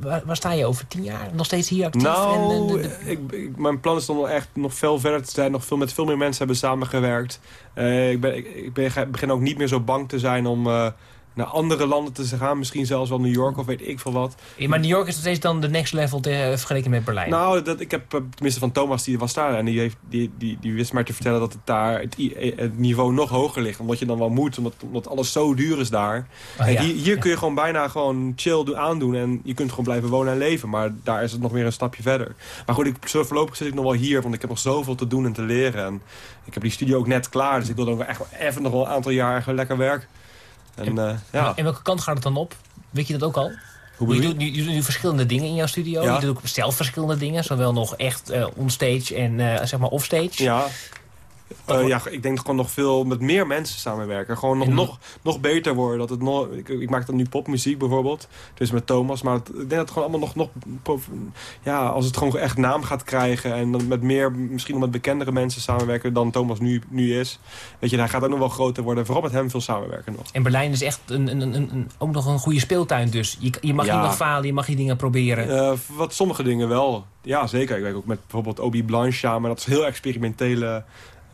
Waar, waar sta je over tien jaar? Nog steeds hier actief? Nou, En, de- de- ik, ik- mijn plan is om nog echt nog veel verder te zijn. Nog veel met veel meer mensen hebben samengewerkt. Eh, ik, ben, ik, ik ben, begin ook niet meer zo bang te zijn om eh, naar andere landen te gaan. Misschien zelfs wel New York of weet ik veel wat. Ja, maar New York is nog steeds dan de next level te, eh, vergeleken met Berlijn. Nou, dat, ik heb eh, tenminste van Thomas, die was daar. En die, heeft, die, die, die wist mij te vertellen dat het daar het, het niveau nog hoger ligt. Omdat je dan wel moet, omdat, omdat alles zo duur is daar. Oh, en ja. hier, hier kun je gewoon bijna gewoon chill doen, aandoen. En je kunt gewoon blijven wonen en leven. Maar daar is het nog weer een stapje verder. Maar goed, ik, zo voorlopig zit ik nog wel hier. Want ik heb nog zoveel te doen en te leren. En ik heb die studio ook net klaar. Dus ik wil dan echt wel even nog wel een aantal jaar lekker werken. En, eh, ja, En welke kant gaat het dan op? Weet je dat ook al? je, doet, nu- je doet nu verschillende dingen in jouw studio. Ja. Je doet ook zelf verschillende dingen. Zowel nog echt eh, onstage en eh, zeg maar offstage. Ja. Eh, ja, ik denk gewoon nog veel met meer mensen samenwerken. Gewoon nog, nog, nog beter worden. Dat het nog, ik, ik maak dan nu popmuziek bijvoorbeeld. Dus met Thomas. Maar het- ik denk dat het gewoon allemaal nog... nog ja, als het gewoon echt naam gaat krijgen. En dan met meer, misschien nog met bekendere mensen samenwerken dan Thomas nu, nu is. Weet je, hij gaat ook nog wel groter worden. Vooral met hem veel samenwerken nog. En Berlijn is echt een, een, een, een- ook nog een goede speeltuin dus. Je, je mag Ja. hier nog falen, je mag hier dingen proberen. Eh, wat sommige dingen wel. Ja, zeker. Ik werk ook met bijvoorbeeld Obi Blanche samen. Dat is heel experimentele...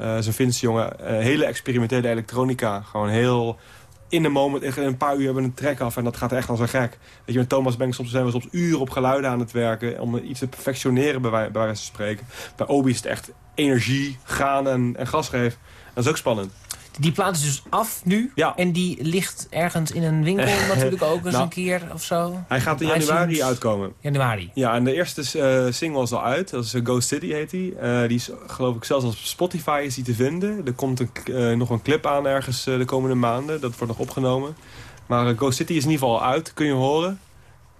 eh Zo'n Finse jongen. eh, hele experimentele elektronica. Gewoon heel... In de moment, in een paar uur hebben we een track af en dat gaat echt als een gek. Weet je, met Thomas Banks soms zijn we soms uren op geluiden aan het werken... om iets te perfectioneren, bij, bij wijze van spreken. Bij Obi is het echt energie, gaan en, en gas geven. Dat is ook spannend. Die plaat is dus af nu. Ja. En die ligt ergens in een winkel natuurlijk ook eens Nou, een keer of zo. Hij gaat in iTunes. januari uitkomen. Januari. Ja, en de eerste eh, single is al uit. Dat is eh, Ghost City heet die. Eh, die is geloof ik zelfs op Spotify is die te vinden. Er komt een, nog een clip aan ergens de komende maanden. Dat wordt nog opgenomen. Maar Ghost City is in ieder geval al uit. Kun je horen.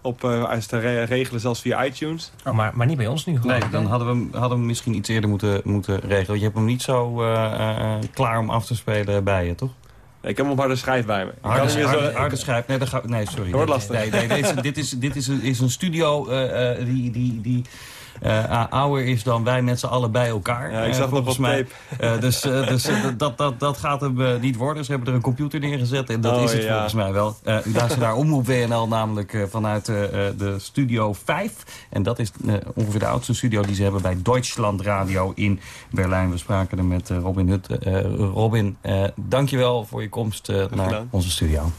Op, eh, is te re- regelen zelfs via iTunes. Oh, maar, maar niet bij ons nu. Nee, dan hadden we, hem- hadden we hem misschien iets eerder moeten, moeten regelen. Je hebt hem niet zo eh, eh, klaar om af te spelen bij je, toch? Ik heb hem op harde schijf bij me. Ik kan Harde, harde, harde schijf. Nee, dat ga, nee sorry. wordt lastig. Nee, nee, deze, dit is, dit is, een, is een studio eh, eh, die, die, die ouder is dan wij met z'n allen bij elkaar. Ja, ik eh, zag nog volgens mij. tape. Eh, dus eh, dus eh, dat, dat, dat gaat hem eh, niet worden. Ze hebben er een computer neergezet en dat Oh, is het ja. volgens mij wel. Eh u luistert naar Omroep WNL namelijk eh, vanuit eh, eh, de Studio 5. En dat is eh, ongeveer de oudste studio die ze hebben bij Deutschland Radio in Berlijn. We spraken er met eh, Robin Hut. Eh, Robin, eh dankjewel voor je komst eh, naar onze studio.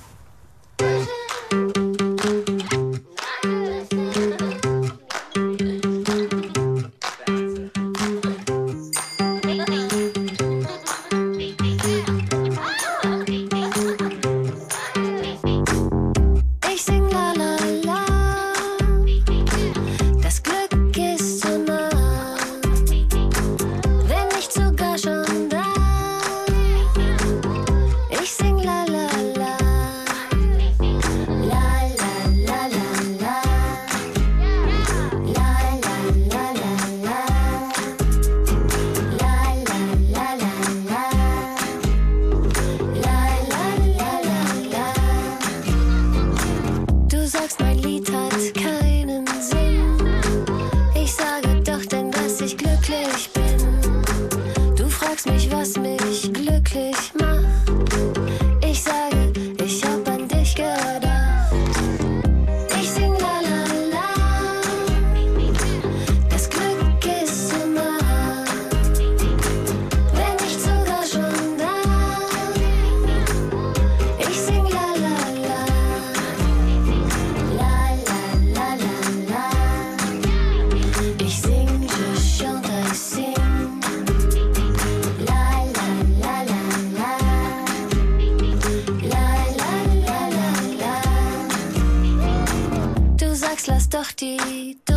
Die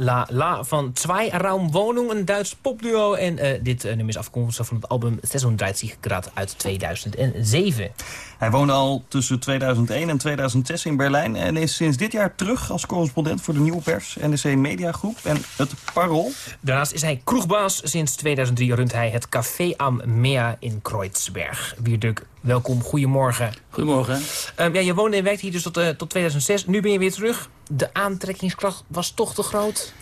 La La van Zwei Raumwohnung, een Duits popduo. En eh, dit eh, nummer is afkomstig van het album 36 Grad uit 2007. Hij woonde al tussen 2001 en 2006 in Berlijn... en is sinds dit jaar terug als correspondent voor de Nieuwe Pers... NRC Mediagroep en het Parool. Daarnaast is hij kroegbaas. Sinds 2003 runt hij het Café am Meer in Kreuzberg. Wierduk, welkom. Goedemorgen. Goedemorgen. Ehm, ja, je woonde en werkte hier dus tot, eh, tot 2006. Nu ben je weer terug. De aantrekkingskracht was toch te groot?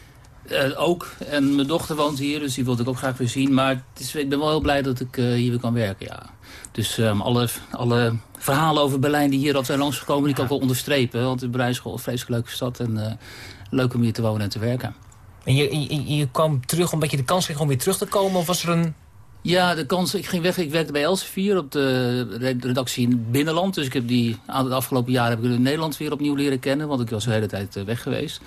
Eh, ook. En mijn dochter woont hier, dus die wilde ik ook graag weer zien. Maar het is, ik ben wel heel blij dat ik eh, hier weer kan werken, ja. Dus ehm, alle, alle verhalen over Berlijn die hier al zijn langsgekomen... die kan ik wel onderstrepen. Want Berlijn is gewoon een vreselijk leuke stad. En leuk om hier te wonen en te werken. En je, je, je kwam terug omdat je de kans kreeg om weer terug te komen? Of was er een... Ja, de kans, ik ging weg. Ik werkte bij Elsevier op de redactie in het binnenland. Dus ik heb die, aan het afgelopen jaar heb ik in Nederland weer opnieuw leren kennen. Want ik was de hele tijd eh, weg geweest.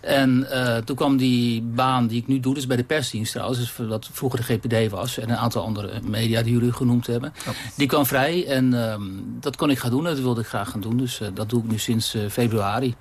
En eh, toen kwam die baan die ik nu doe, dus bij de persdienst trouwens. Dus wat vroeger de GPD was. En een aantal andere media die jullie genoemd hebben. Die kwam vrij en ehm, dat kon ik gaan doen. Dat wilde ik graag gaan doen. Dus eh, dat doe ik nu sinds februari.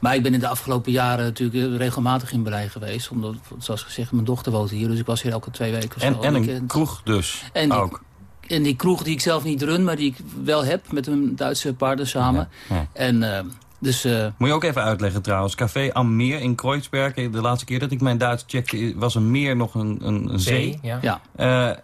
Maar ik ben in de afgelopen jaren natuurlijk eh, regelmatig in Berlijn geweest. Omdat, zoals gezegd, mijn dochter woont hier. Dus ik was hier elke twee weken of En, zo. en een kroeg dus En die, ook. en die kroeg die ik zelf niet run, maar die ik wel heb met een Duitse partner samen. Ja. En eh, dus... eh, Moet je ook even uitleggen trouwens. Café am Meer in Kreuzberg. De laatste keer dat ik mijn Duits checkte was een meer nog een, een, een zee. Zee, ja. ja. Eh,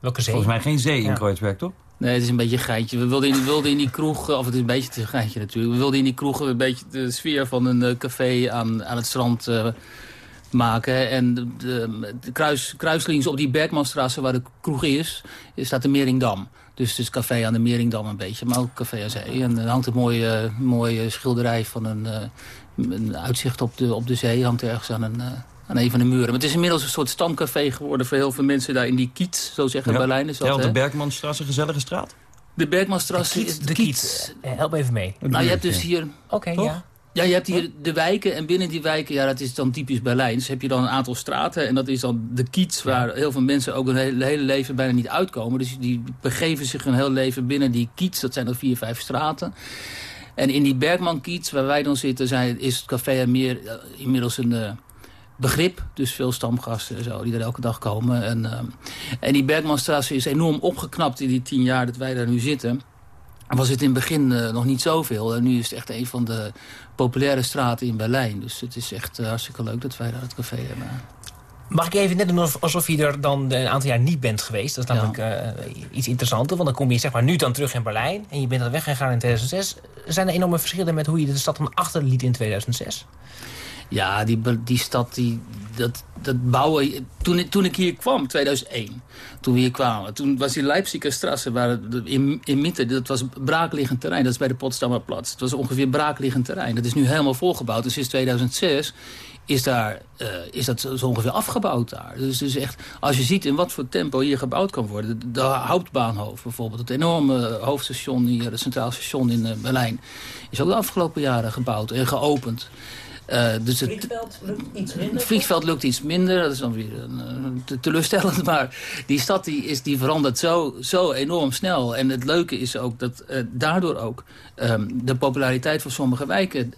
Welke zee? volgens mij geen zee in. Kreuzberg, toch? Nee, het is een beetje een geintje. We wilden in, we wilden in die kroeg, of het is een beetje een geintje natuurlijk. We wilden in die kroeg een beetje de sfeer van een eh, café aan, aan het strand eh, maken. En de, de, kruis, kruislings op die Bergmanstraße waar de kroeg is, staat de Meringdam. Dus het is café aan de Meringdam een beetje, maar ook café aan zee. En er hangt een mooie, mooie schilderij van een, eh, een uitzicht op de, op de zee. Hangt ergens aan een... aan een van de muren. Maar het is inmiddels een soort stamcafé geworden voor heel veel mensen daar in die kiet, zo zeggen Ja. Berlijn is dat. Ja, op de een gezellige straat. De Bergmanstraße is de kiet. Eh, help even mee. Nou, je hebt dus hier... Oké, ja. Ja, je hebt hier de wijken en binnen die wijken, ja, dat is dan typisch Berlijns. Heb je dan een aantal straten en dat is dan de kiets... waar heel veel mensen ook hun hele, hele leven bijna niet uitkomen. Dus die begeven zich hun hele leven binnen die kiets. Dat zijn dan vier, vijf straten. En in die Bergman-kiets, waar wij dan zitten, zijn, is het café meer eh, inmiddels een... eh, begrip. Dus veel stamgasten en zo, die er elke dag komen. En, ehm, en die Bergmanstraße is enorm opgeknapt in die tien jaar dat wij daar nu zitten. Was het in het begin eh, nog niet zoveel. En nu is het echt een van de populaire straten in Berlijn. Dus het is echt eh, hartstikke leuk dat wij daar het café hebben. Mag ik even net doen alsof- alsof je er dan een aantal jaar niet bent geweest? Dat is namelijk eh, iets interessanter. Want dan kom je zeg maar nu dan terug in Berlijn. En je bent dan weggegaan in 2006. Zijn er enorme verschillen met hoe je de stad dan achterliet in 2006? Ja, die, die stad, die, dat, dat bouwen... Toen, toen ik hier kwam, 2001, toen we hier kwamen... toen was die Leipziger Strasse, waar in, in dat was braakliggend terrein. Dat is bij de Potsdamer. Het was ongeveer braakliggend terrein. Dat is nu helemaal volgebouwd. En sinds 2006 is, daar, eh, is dat zo ongeveer afgebouwd daar. Dus, dus echt, als je ziet in wat voor tempo hier gebouwd kan worden... de, Hauptbahnhof bijvoorbeeld, het enorme hoofdstation hier... het centraal station in eh, Berlijn... is ook de afgelopen jaren gebouwd en geopend. Eh, dus het, Vliegveld lukt iets minder. het vliegveld lukt iets minder, dat is dan weer een, eh, te- teleurstellend. Maar die stad die is, die verandert zo, zo enorm snel. En het leuke is ook dat eh, daardoor ook ehm, de populariteit van sommige wijken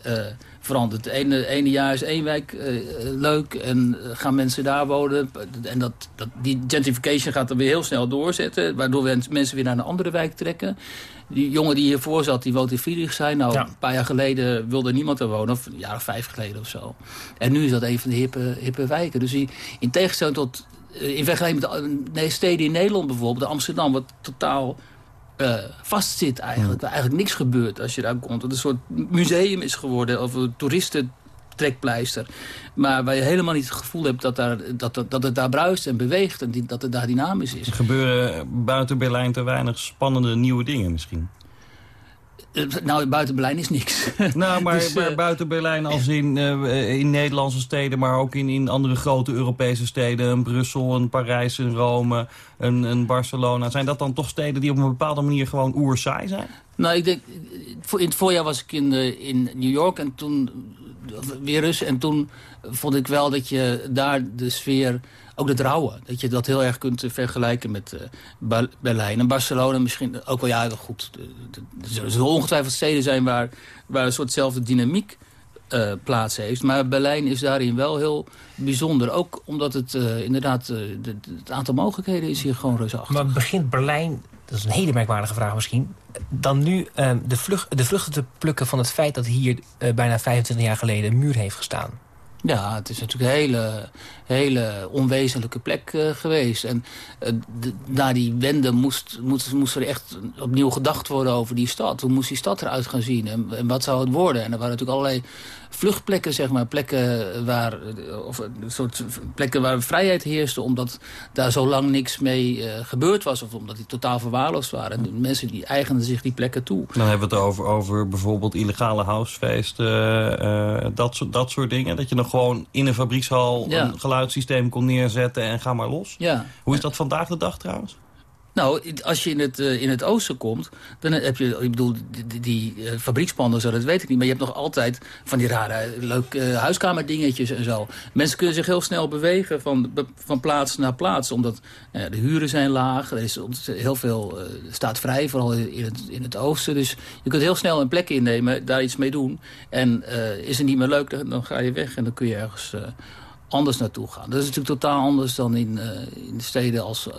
verandert. Het ene, ene jaar is één wijk leuk en gaan mensen daar wonen. En dat, dat, die gentrification gaat dan weer heel snel doorzetten. Waardoor mensen weer naar een andere wijk trekken. Die jongen die hiervoor zat, die woont in Friedrichshain. Nou, Ja. een paar jaar geleden wilde niemand er wonen. Of een jaar of vijf geleden of zo. En nu is dat een van de hippe, hippe wijken. Dus die, in tegenstelling tot... eh, In vergelijking met de- nee, steden in Nederland bijvoorbeeld. Amsterdam, wat totaal eh vastzit eigenlijk. Waar eigenlijk niks gebeurt als je daar komt. Dat het een soort museum is geworden. Of een toeristentrekpleister. Maar waar je helemaal niet het gevoel hebt dat, daar, dat, dat, dat het daar bruist en beweegt. En die- dat het daar dynamisch is. Er gebeuren buiten Berlijn te weinig spannende nieuwe dingen misschien. Eh, Nou, buiten Berlijn is niks. Nou, maar Dus, eh, buiten Berlijn als in, eh, in Nederlandse steden... maar ook in, in andere grote Europese steden. Een Brussel, een Parijs, een Rome, een, een Barcelona. Zijn dat dan toch steden die op een bepaalde manier gewoon oerzaai zijn? Nou, ik denk, in het voorjaar was ik in, in New York en toen weer eens. En toen vond ik wel dat je daar de sfeer, ook het rauwe, dat je dat heel erg kunt eh, vergelijken met eh, Berlijn. En Barcelona misschien ook wel, ja, goed. de- Er zullen ongetwijfeld steden zijn waar, waar een soortzelfde dynamiek eh, plaats heeft. Maar Berlijn is daarin wel heel bijzonder. Ook omdat het inderdaad, de- de- het aantal mogelijkheden is hier gewoon reusachtig. Maar begint Berlijn, dat is een hele merkwaardige vraag misschien... dan nu eh, de, vlucht, de vruchten te plukken van het feit dat hier eh, bijna 25 jaar geleden een muur heeft gestaan? Ja, het is natuurlijk een hele, hele onwezenlijke plek eh, geweest. En eh, de- na die wende moest, moest, moest er echt opnieuw gedacht worden over die stad. Hoe moest die stad eruit gaan zien en, en wat zou het worden? En er waren natuurlijk allerlei vluchtplekken, zeg maar. Plekken waar, eh, of een soort plekken waar vrijheid heerste... omdat daar zo lang niks mee eh, gebeurd was... of omdat die totaal verwaarloosd waren. En de mensen die eigenden zich die plekken toe. Dan hebben we het over, over bijvoorbeeld illegale housefeesten, eh, dat, soort, dat soort dingen. Dat je nog gewoon in een fabriekshal Ja. een geluidssysteem kon neerzetten en ga maar los. Ja. Hoe is dat vandaag de dag trouwens? Nou, als je in het, eh, in het oosten komt, dan heb je, ik bedoel, die, die, eh, fabriekspanden, zo, dat weet ik niet. Maar je hebt nog altijd van die rare, leuke eh, huiskamerdingetjes en zo. Mensen kunnen zich heel snel bewegen van, van plaats naar plaats. Omdat ja, de huren zijn laag, er is heel veel eh, staat vrij, vooral in het, in het oosten. Dus je kunt heel snel een plek innemen, daar iets mee doen. En eh, is het niet meer leuk, dan, dan ga je weg en dan kun je ergens... anders naartoe gaan. Dat is natuurlijk totaal anders dan in, eh, in de steden als eh,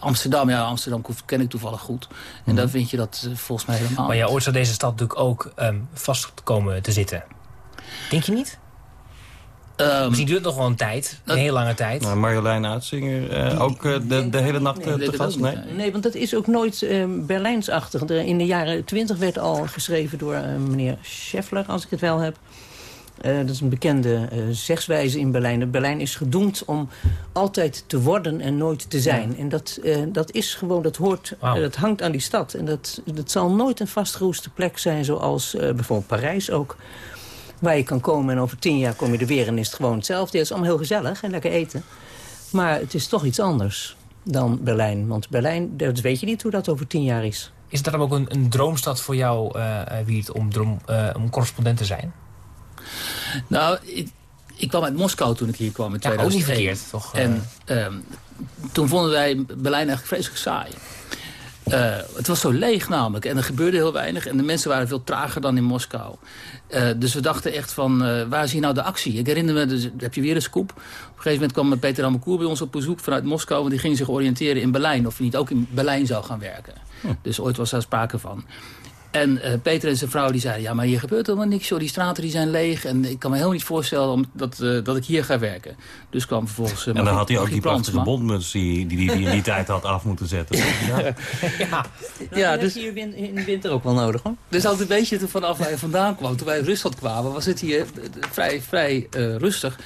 Amsterdam. Ja, Amsterdam ken ik toevallig goed. En daar vind je dat eh, volgens mij helemaal Maar ja, ooit zou deze stad natuurlijk ook ehm, vast komen te zitten. Denk je niet? Ehm, Misschien duurt het nog wel een tijd, een hele lange tijd. Nou, Marjolein Uitzinger, eh, ook de, de hele nacht weet te gast? Nee? Nee, want dat is ook nooit eh, Berlijnsachtig. De- In de jaren twintig werd al geschreven door meneer Scheffler, als ik het wel heb. Eh, dat is een bekende eh, zegswijze in Berlijn. Berlijn is gedoemd om altijd te worden en nooit te zijn. En dat, eh, dat is gewoon, dat hoort, dat hangt aan die stad. En dat, dat zal nooit een vastgeroeste plek zijn zoals bijvoorbeeld Parijs ook. Waar je kan komen en over tien jaar kom je er weer en is het gewoon hetzelfde. Het is allemaal heel gezellig en lekker eten. Maar het is toch iets anders dan Berlijn. Want Berlijn, dat weet je niet hoe dat over tien jaar is. Is het daarom ook een, een droomstad voor jou, Wiert, om, droom, om correspondent te zijn? Nou, ik, ik kwam uit Moskou toen ik hier kwam in Ja, ook niet 2001. verkeerd, toch? eh? En ehm, toen vonden wij Berlijn eigenlijk vreselijk saai. Eh, het was zo leeg namelijk en er gebeurde heel weinig. En de mensen waren veel trager dan in Moskou. Eh, dus we dachten echt van, eh, waar is hier nou de actie? Ik herinner me, dus, heb je weer een scoop. Op een gegeven moment kwam Peter Amekour bij ons op bezoek vanuit Moskou. Want die ging zich oriënteren in Berlijn. Of hij niet ook in Berlijn zou gaan werken. Dus ooit was daar sprake van. En eh, Peter en zijn vrouw die zeiden, ja, maar hier gebeurt helemaal niks. Joh. Die straten die zijn leeg en ik kan me helemaal niet voorstellen om, dat, eh, dat ik hier ga werken. Dus kwam vervolgens... eh, En dan had hij ook die prachtige bondmuts die die, die, die in die tijd had af moeten zetten. Ja. Ja, dus hier win- in de winter ook wel nodig, hoor. Dus altijd een beetje vanaf waar je vandaan kwam. Toen wij in Rusland kwamen, was het hier vrij, vrij eh, rustig.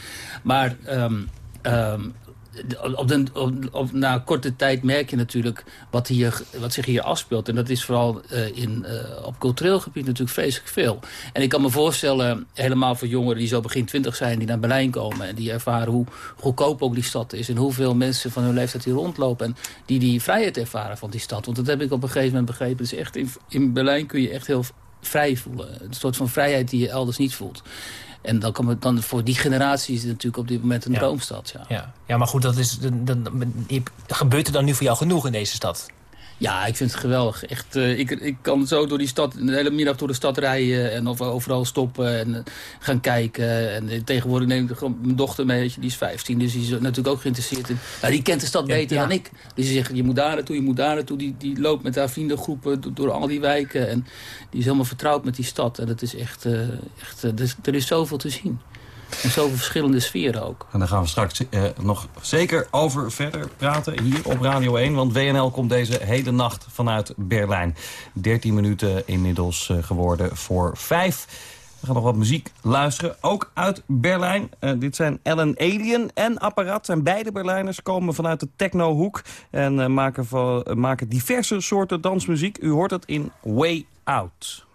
Maar ehm, ehm, na korte tijd merk je natuurlijk wat, hier, wat zich hier afspeelt. En dat is vooral eh, in, eh, op cultureel gebied natuurlijk vreselijk veel. En ik kan me voorstellen, helemaal voor jongeren die zo begin twintig zijn... die naar Berlijn komen en die ervaren hoe goedkoop ook die stad is... en hoeveel mensen van hun leeftijd hier rondlopen... en die die vrijheid ervaren van die stad. Want dat heb ik op een gegeven moment begrepen. Dus echt in, in Berlijn kun je echt heel vrij voelen. Een soort van vrijheid die je elders niet voelt. En dan, kan het, dan voor die generatie is het natuurlijk op dit moment een Ja. droomstad. Ja. Ja. ja, maar goed, dat is, dan, gebeurt er dan nu voor jou genoeg in deze stad? Ja, ik vind het geweldig. Echt, eh, ik, ik kan zo door die stad, de hele middag door de stad rijden en of overal stoppen en eh, gaan kijken. En eh, tegenwoordig neem ik mijn dochter mee, die is 15, dus die is natuurlijk ook geïnteresseerd in. Nou, die kent de stad beter ja. dan ik. Dus die zegt, je moet daar naartoe, je moet daar naartoe. Die, die loopt met haar vriendengroepen door, door al die wijken en die is helemaal vertrouwd met die stad. En dat is echt, echt is, er is zoveel te zien. En zoveel verschillende sferen ook. En daar gaan we straks eh, nog zeker over verder praten hier op Radio 1. Want WNL komt deze hele nacht vanuit Berlijn. 13 minuten inmiddels eh, geworden voor 5. We gaan nog wat muziek luisteren, ook uit Berlijn. Eh, dit zijn Ellen Alien en Apparaat. Zijn beide Berlijners, komen vanuit de technohoek... en maken, van, maken diverse soorten dansmuziek. U hoort het in Way Out.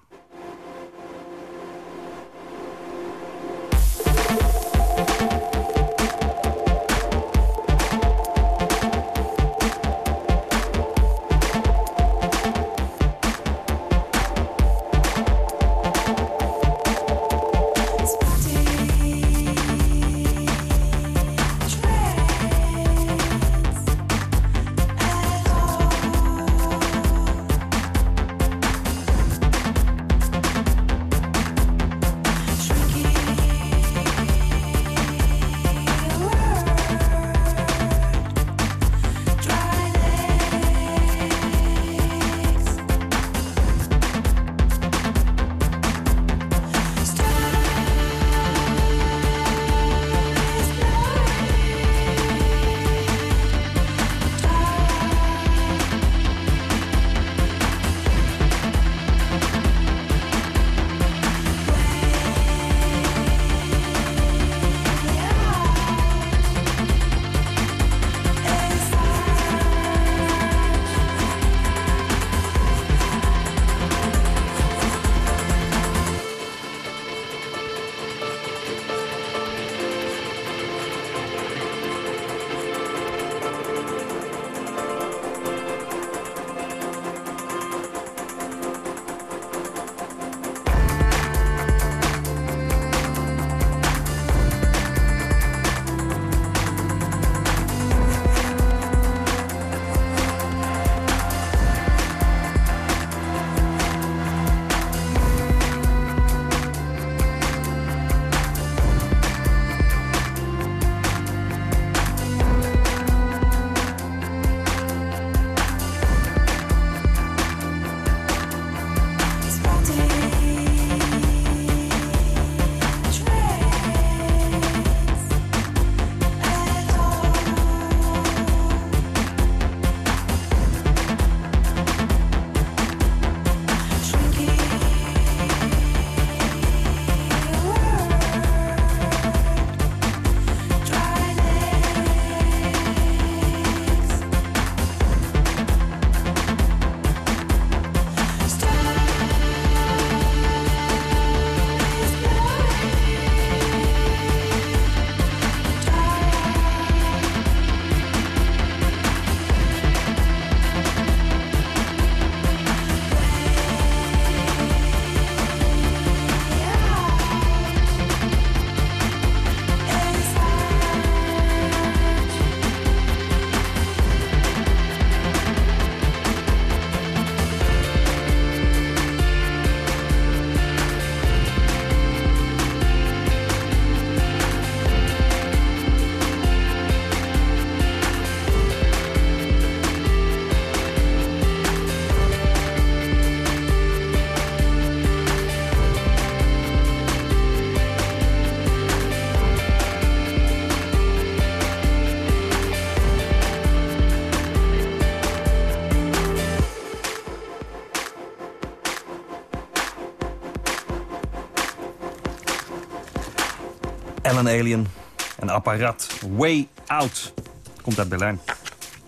Apparaat. Way Out. Komt uit Berlijn.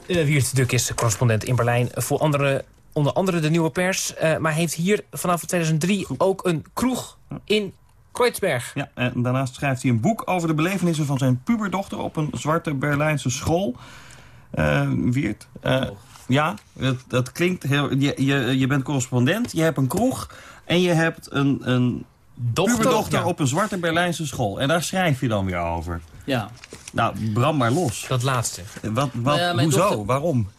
Uh, Wiert Duk is correspondent in Berlijn voor andere, onder andere de Nieuwe Pers. Uh, maar heeft hier vanaf 2003 ook een kroeg in Kreuzberg. Ja, en daarnaast schrijft hij een boek over de belevenissen van zijn puberdochter... op een zwarte Berlijnse school. Uh, Wiert, ja, dat, dat klinkt heel... Je, je, je bent correspondent, je hebt een kroeg... en je hebt een, een Dochter, puberdochter ja. op een zwarte Berlijnse school. En daar schrijf je dan weer over. Ja. Nou, brand maar los. Dat laatste. Wat, wat, Nou ja, mijn hoezo? dochter- Waarom?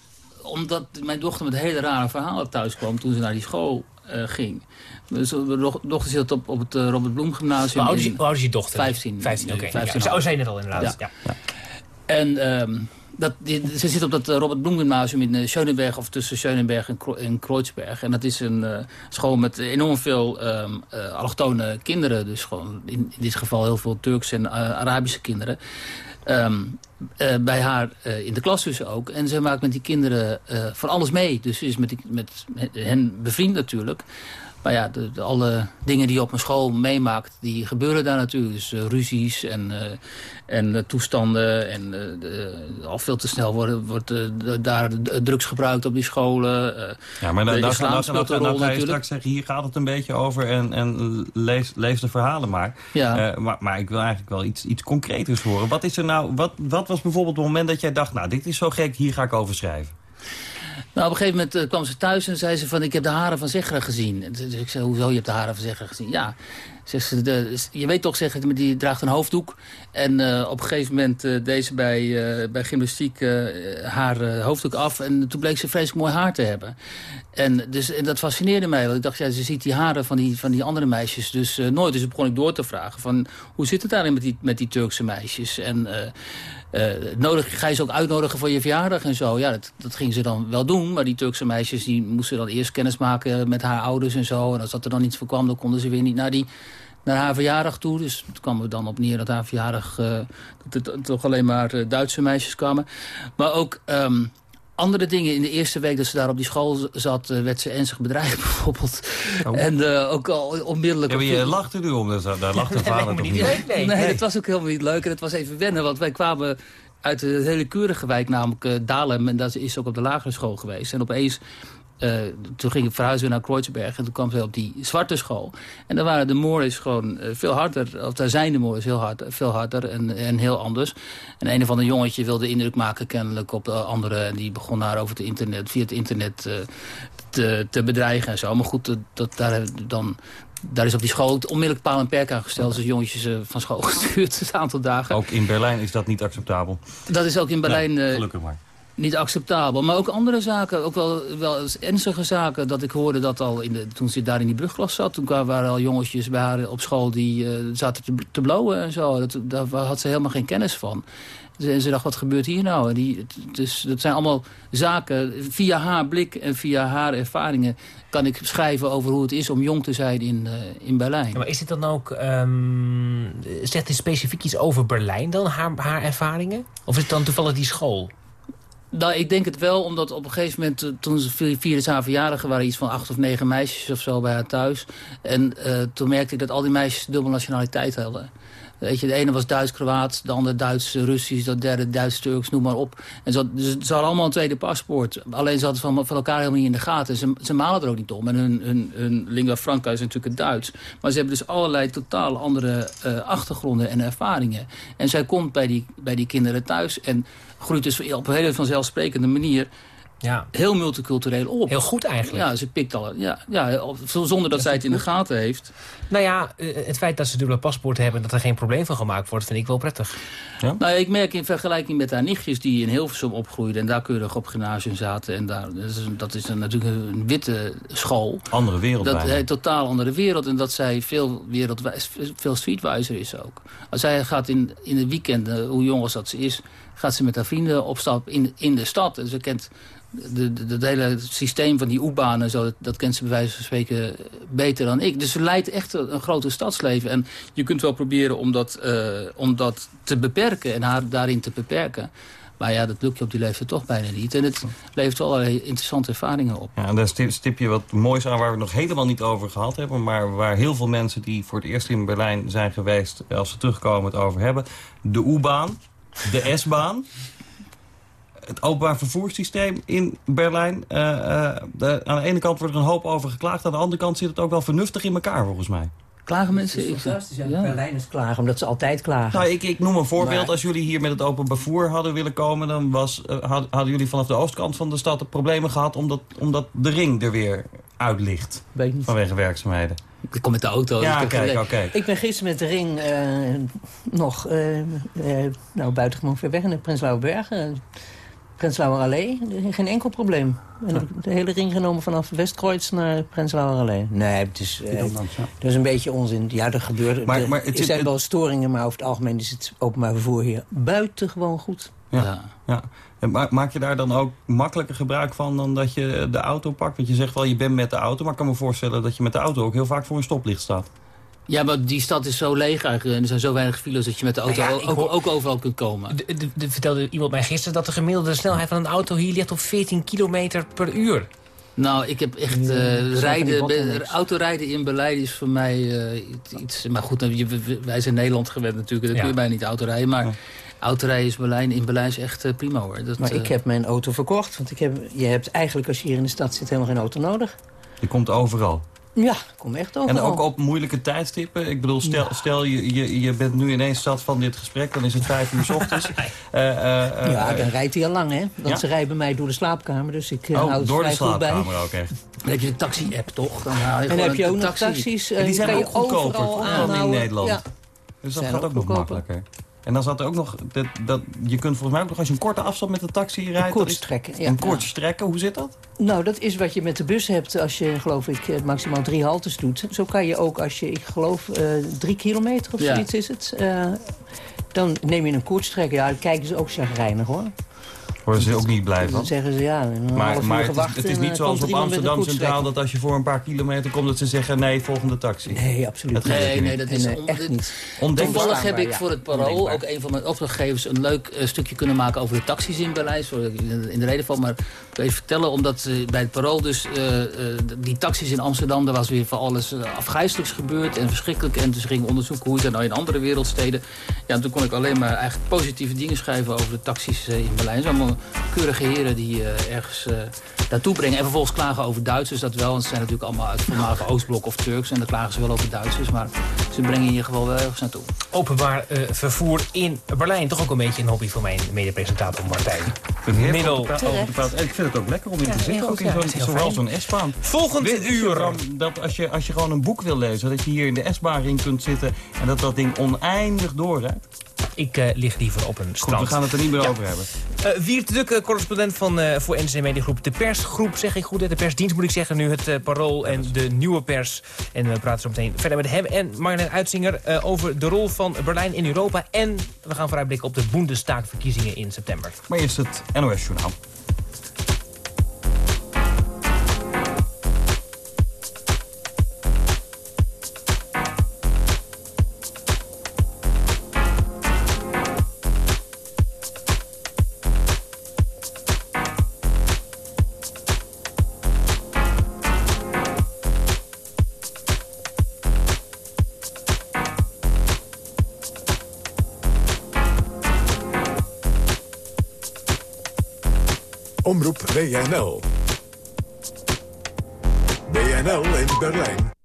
Omdat mijn dochter met hele rare verhalen thuis kwam toen ze naar die school eh, ging. Dus mijn doch- dochter zit op, op het eh, Robert Bloem Gymnasium. Hoe oud is je, dochter? 15. 15, oké. Nee, Ja, 15. Zo zei je net al inderdaad. Ja. En ehm, dat, ze zit op dat eh, Robert Bloem Gymnasium in eh, Schönenberg of tussen Schönenberg en, Kro en Kreuzberg. En dat is een eh, school met enorm veel ehm eh, allochtone kinderen. Dus gewoon in, in dit geval heel veel Turkse en Arabische kinderen. Ehm, eh, bij haar in de klas dus ook. En ze maakt met die kinderen eh, van alles mee. Dus ze is met, met hen bevriend natuurlijk. Maar ja, de, de- alle dingen die je op een school meemaakt, die gebeuren daar natuurlijk. Dus eh, ruzies en, eh, en eh, toestanden. En de- al veel te snel worden, wordt daar drugs gebruikt op die scholen. Ja, maar dan, dan, dan, dan, dan, rol ga je straks zeggen, hier gaat het een beetje over en, en lees, lees de verhalen maar. Ja. Maar. Maar ik wil eigenlijk wel iets, iets concreters horen. Wat, is er nou, wat, wat was bijvoorbeeld het moment dat jij dacht, nou dit is zo gek, hier ga ik over schrijven? Nou, op een gegeven moment eh, kwam ze thuis en zei ze van... ik heb de haren van Zegra gezien. Zei ik zei, hoezo, je hebt de haren van Zegra gezien? Ja, zegt ze, de, je weet toch, zegt ze, die draagt een hoofddoek. En eh, op een gegeven moment eh, deed ze bij, bij gymnastiek haar hoofddoek af. En toen bleek ze vreselijk mooi haar te hebben. En, dus, en dat fascineerde mij. Want ik dacht, ja, ze ziet die haren van die, van die andere meisjes dus nooit. Dus begon ik door te vragen van... hoe zit het daarin met die, met die Turkse meisjes? En... eh, nodig, ga je ze ook uitnodigen voor je verjaardag en zo? Ja, dat, dat ging ze dan wel doen. Maar die Turkse meisjes die moesten dan eerst kennis maken met haar ouders en zo. En als dat er dan iets voor kwam, dan konden ze weer niet naar, die, naar haar verjaardag toe. Dus het kwam er dan op neer dat haar verjaardag... eh, toch alleen maar eh, Duitse meisjes kwamen. Maar ook... ehm, andere dingen. In de eerste week dat ze daar op die school zat... eh, werd ze ernstig bedreigd bijvoorbeeld. En eh, ook al onmiddellijk... Ja, maar op- je lacht er nu om, dus daar lacht de vader toch niet. Nee, nee, dat was ook helemaal niet leuk. En het was even wennen, want wij kwamen uit de hele keurige wijk, namelijk eh, Dalem. En dat is ook op de lagere school geweest. En opeens, eh, toen ging ik verhuizen naar Kreuzberg. En toen kwam ze op die zwarte school. En daar waren de Moors gewoon eh, veel harder. Of daar zijn de Moors heel hard, veel harder en, en heel anders. En een of ander jongetje wilde indruk maken kennelijk op de andere. En die begon haar over het internet, via het internet eh, te, te bedreigen en zo. Maar goed, dat, dat, daar, dan, daar is op die school onmiddellijk paal en perk aan gesteld. Dus jongetjes eh, van school gestuurd een aantal dagen. Ook in Berlijn is dat niet acceptabel. Dat is ook in Berlijn Nee, eh, gelukkig maar. Niet acceptabel. Maar ook andere zaken, ook wel, wel eens ernstige zaken. Dat ik hoorde dat al in de, toen ze daar in die brugklas zat... toen waren al jongetjes bij haar op school die eh, zaten te, te blowen en zo. Dat, daar had ze helemaal geen kennis van. En ze dacht, wat gebeurt hier nou? En die, het- dus dat zijn allemaal zaken. Via haar blik en via haar ervaringen kan ik schrijven over hoe het is om jong te zijn in, eh, in Berlijn. Maar is dit dan ook... ehm, zegt dit specifiek iets over Berlijn dan, haar, haar ervaringen? Of is het dan toevallig die school? Nou, ik denk het wel, omdat op een gegeven moment... eh, toen ze vier- vierde haar verjaardag waren iets van acht of negen meisjes of zo bij haar thuis. En eh, toen merkte ik dat al die meisjes dubbele nationaliteit hadden. Weet je, de ene was Duits-Kroaat, de andere Duits-Russisch, de derde Duits-Turks, noem maar op. En ze, had- hadden allemaal een tweede paspoort. Alleen ze hadden van, van elkaar helemaal niet in de gaten. Ze, ze malen er ook niet om. En hun, hun, hun lingua franca is natuurlijk het Duits. Maar ze hebben dus allerlei totaal andere eh, achtergronden en ervaringen. En zij komt bij die, bij die kinderen thuis en groeit dus op een hele vanzelfsprekende manier... Ja. heel multicultureel op. Heel goed eigenlijk. Ja, ze pikt al. Ja, ja, zonder dat zij het in de gaten heeft. Nou ja, eh, het feit dat ze dubbele paspoorten hebben... en dat er geen probleem van gemaakt wordt, vind ik wel prettig. Nou, ja, ik merk in vergelijking met haar nichtjes die in Hilversum opgroeiden... en daar keurig op gymnasium zaten. En daar, dat, is, een- dat is een, natuurlijk een witte school. Andere wereld Dat bijna. een totaal andere wereld. En dat zij veel wereldwijs, veel streetwijzer is ook. Als zij gaat in, in de weekenden, hoe jong als dat ze is... gaat ze met haar vrienden op stap in, in de stad. En ze kent de, de, het hele systeem van die U-banen en zo... Dat, kent ze bij wijze van spreken beter dan ik. Dus ze leidt echt een, grote stadsleven. En je kunt wel proberen om dat, eh, om dat te beperken en haar daarin te beperken. Maar ja, dat lukt je op die leeftijd toch bijna niet. En het levert allerlei interessante ervaringen op. Ja, en daar stip je wat moois aan waar we het nog helemaal niet over gehad hebben. Maar waar heel veel mensen die voor het eerst in Berlijn zijn geweest... als ze terugkomen het over hebben. De U-baan, de S-baan. Het openbaar vervoerssysteem in Berlijn. Eh, eh, aan de ene kant wordt er een hoop over geklaagd. Aan de andere kant zit het ook wel vernuftig in elkaar volgens mij. Klagen mensen? Ik, fantastisch. Ja, ja. Berlijners klagen, omdat ze altijd klagen. Nou, ik, ik noem een voorbeeld. Maar- Als jullie hier met het openbaar vervoer hadden willen komen... dan was, eh, had- hadden jullie vanaf de oostkant van de stad de problemen gehad... omdat, omdat de ring er weer uit ligt Weet niet. vanwege werkzaamheden. Ik kom met de auto. dus Ja, kijk, oké. Ik ben gisteren met de ring eh, nog eh, eh, nou, buitengewoon ver weg in de Prenzlauerberg. eh Prenzlauer Allee, geen enkel probleem. En heb ik de hele ring genomen vanaf Westkreuz naar Prenzlauer Allee. Nee, het is, eh, dat is een beetje onzin. Ja, er gebeurt. Maar- er, maar het er zit- zijn het- wel storingen, maar over het algemeen is het openbaar vervoer hier buitengewoon goed. Ja. Ja. Ja. En ma- maak je daar dan ook makkelijker gebruik van dan dat je de auto pakt? Want je zegt wel, je bent met de auto. Maar ik kan me voorstellen dat je met de auto ook heel vaak voor een stoplicht staat. Ja, maar die stad is zo leeg eigenlijk. En er zijn zo weinig files dat je met de auto Nou ja, ook, hoor- ook overal kunt komen. De, de, de- vertelde iemand mij gisteren dat de gemiddelde snelheid van een auto hier ligt op 14 kilometer per uur. Nou, ik heb echt eh, die rijden, autorijden in Berlijn is voor mij eh, iets-. Maar goed, wij zijn Nederland gewend natuurlijk. Dan Ja. kun je bijna niet autorijden. Maar autorijden is Berlijn, in Berlijn is echt eh, prima hoor. Dat, Maar ik heb mijn auto verkocht. Want ik heb, je hebt eigenlijk, als je hier in de stad zit, helemaal geen auto nodig. Je komt overal. Ja, ik kom echt overal. En ook op moeilijke tijdstippen. Ik bedoel, stel, stel je, je, je bent nu ineens zat van dit gesprek. Dan is het vijf uur s ochtends. Eh, eh, eh, Ja, dan rijdt hij al lang, hè? Want Ja? ze rijden bij mij door de slaapkamer, dus ik eh, hou Oh, het door de vrij goed bij. slaapkamer ook echt. Dan heb je de taxi-app toch? Dan haal je En heb je ook nog taxi. taxis. En die zijn kan ook je goedkoper overal dan in. Nederland. Ja. Dus dat Zijn gaat ook ook nog makkelijker. En dan zat er ook nog, dat, dat, je kunt volgens mij ook nog als je een korte afstand met de taxi rijdt... Een dat kort is- strekken, ja. Een kort strekken, hoe zit dat? Nou, dat is wat je met de bus hebt als je, geloof ik, eh, maximaal drie haltes doet. Zo kan je ook als je, ik geloof, eh, drie kilometer of Ja. zoiets is het. eh, dan neem je een kortstrekker. Ja, dan kijken ze ook chagrijnig, hoor. Worden ze ook niet blij Dan van? zeggen ze, ja, Maar, het, is, gewacht het is niet eh, zoals op er Amsterdam Centraal... dat als je voor een paar kilometer komt... dat ze zeggen, nee, volgende taxi. Nee, absoluut Het niet. Nee, nee, dat is Nee, echt niet. Toevallig heb ik voor het Parool, ook een van mijn opdrachtgevers... een leuk eh, stukje kunnen maken over de taxis in Berlijn. Sorry dat ik in in de reden val, maar ik wil even vertellen... omdat eh, bij het Parool dus eh, eh, die taxis in Amsterdam... daar was weer van alles uh, afgrijzelijks gebeurd en verschrikkelijk. En dus ging onderzoeken hoe dat nou in andere wereldsteden. Ja, en toen kon ik alleen maar eigenlijk positieve dingen schrijven... over de taxis in Berlijn. Het allemaal keurige heren die eh, ergens eh, naartoe brengen. En vervolgens klagen over Duitsers, dat wel. Want ze zijn natuurlijk allemaal uit voormalige Oostblok of Turks. En dan klagen ze wel over Duitsers. Maar ze brengen in ieder geval wel ergens naartoe. Openbaar eh, vervoer in Berlijn. Toch ook een beetje een hobby voor mijn medepresentator Martijn. Ik vind het heerlijk Middel. Ik vind het ook lekker om in te zitten. Ook in zo'n zowel S-baan. Volgend uur. Dat als je, als je gewoon een boek wil lezen... dat je hier in de S-baan in kunt zitten... en dat dat ding oneindig doorrijdt? Ik eh, lig liever op een Goed, strand. we gaan het er niet meer Ja. over hebben. Eh Wiert Dukke, correspondent van, eh, voor NCC Mediagroep. De persgroep, zeg ik goed, hè? de persdienst moet ik zeggen. Nu het eh, Parool en de nieuwe pers. En we praten zo meteen verder met hem en Marjolein Uitzinger... eh, over de rol van Berlijn in Europa. En we gaan vooruitblikken op de Bundestagverkiezingen in september. Maar eerst het NOS-journaal. Omroep WNL. WNL in Berlijn.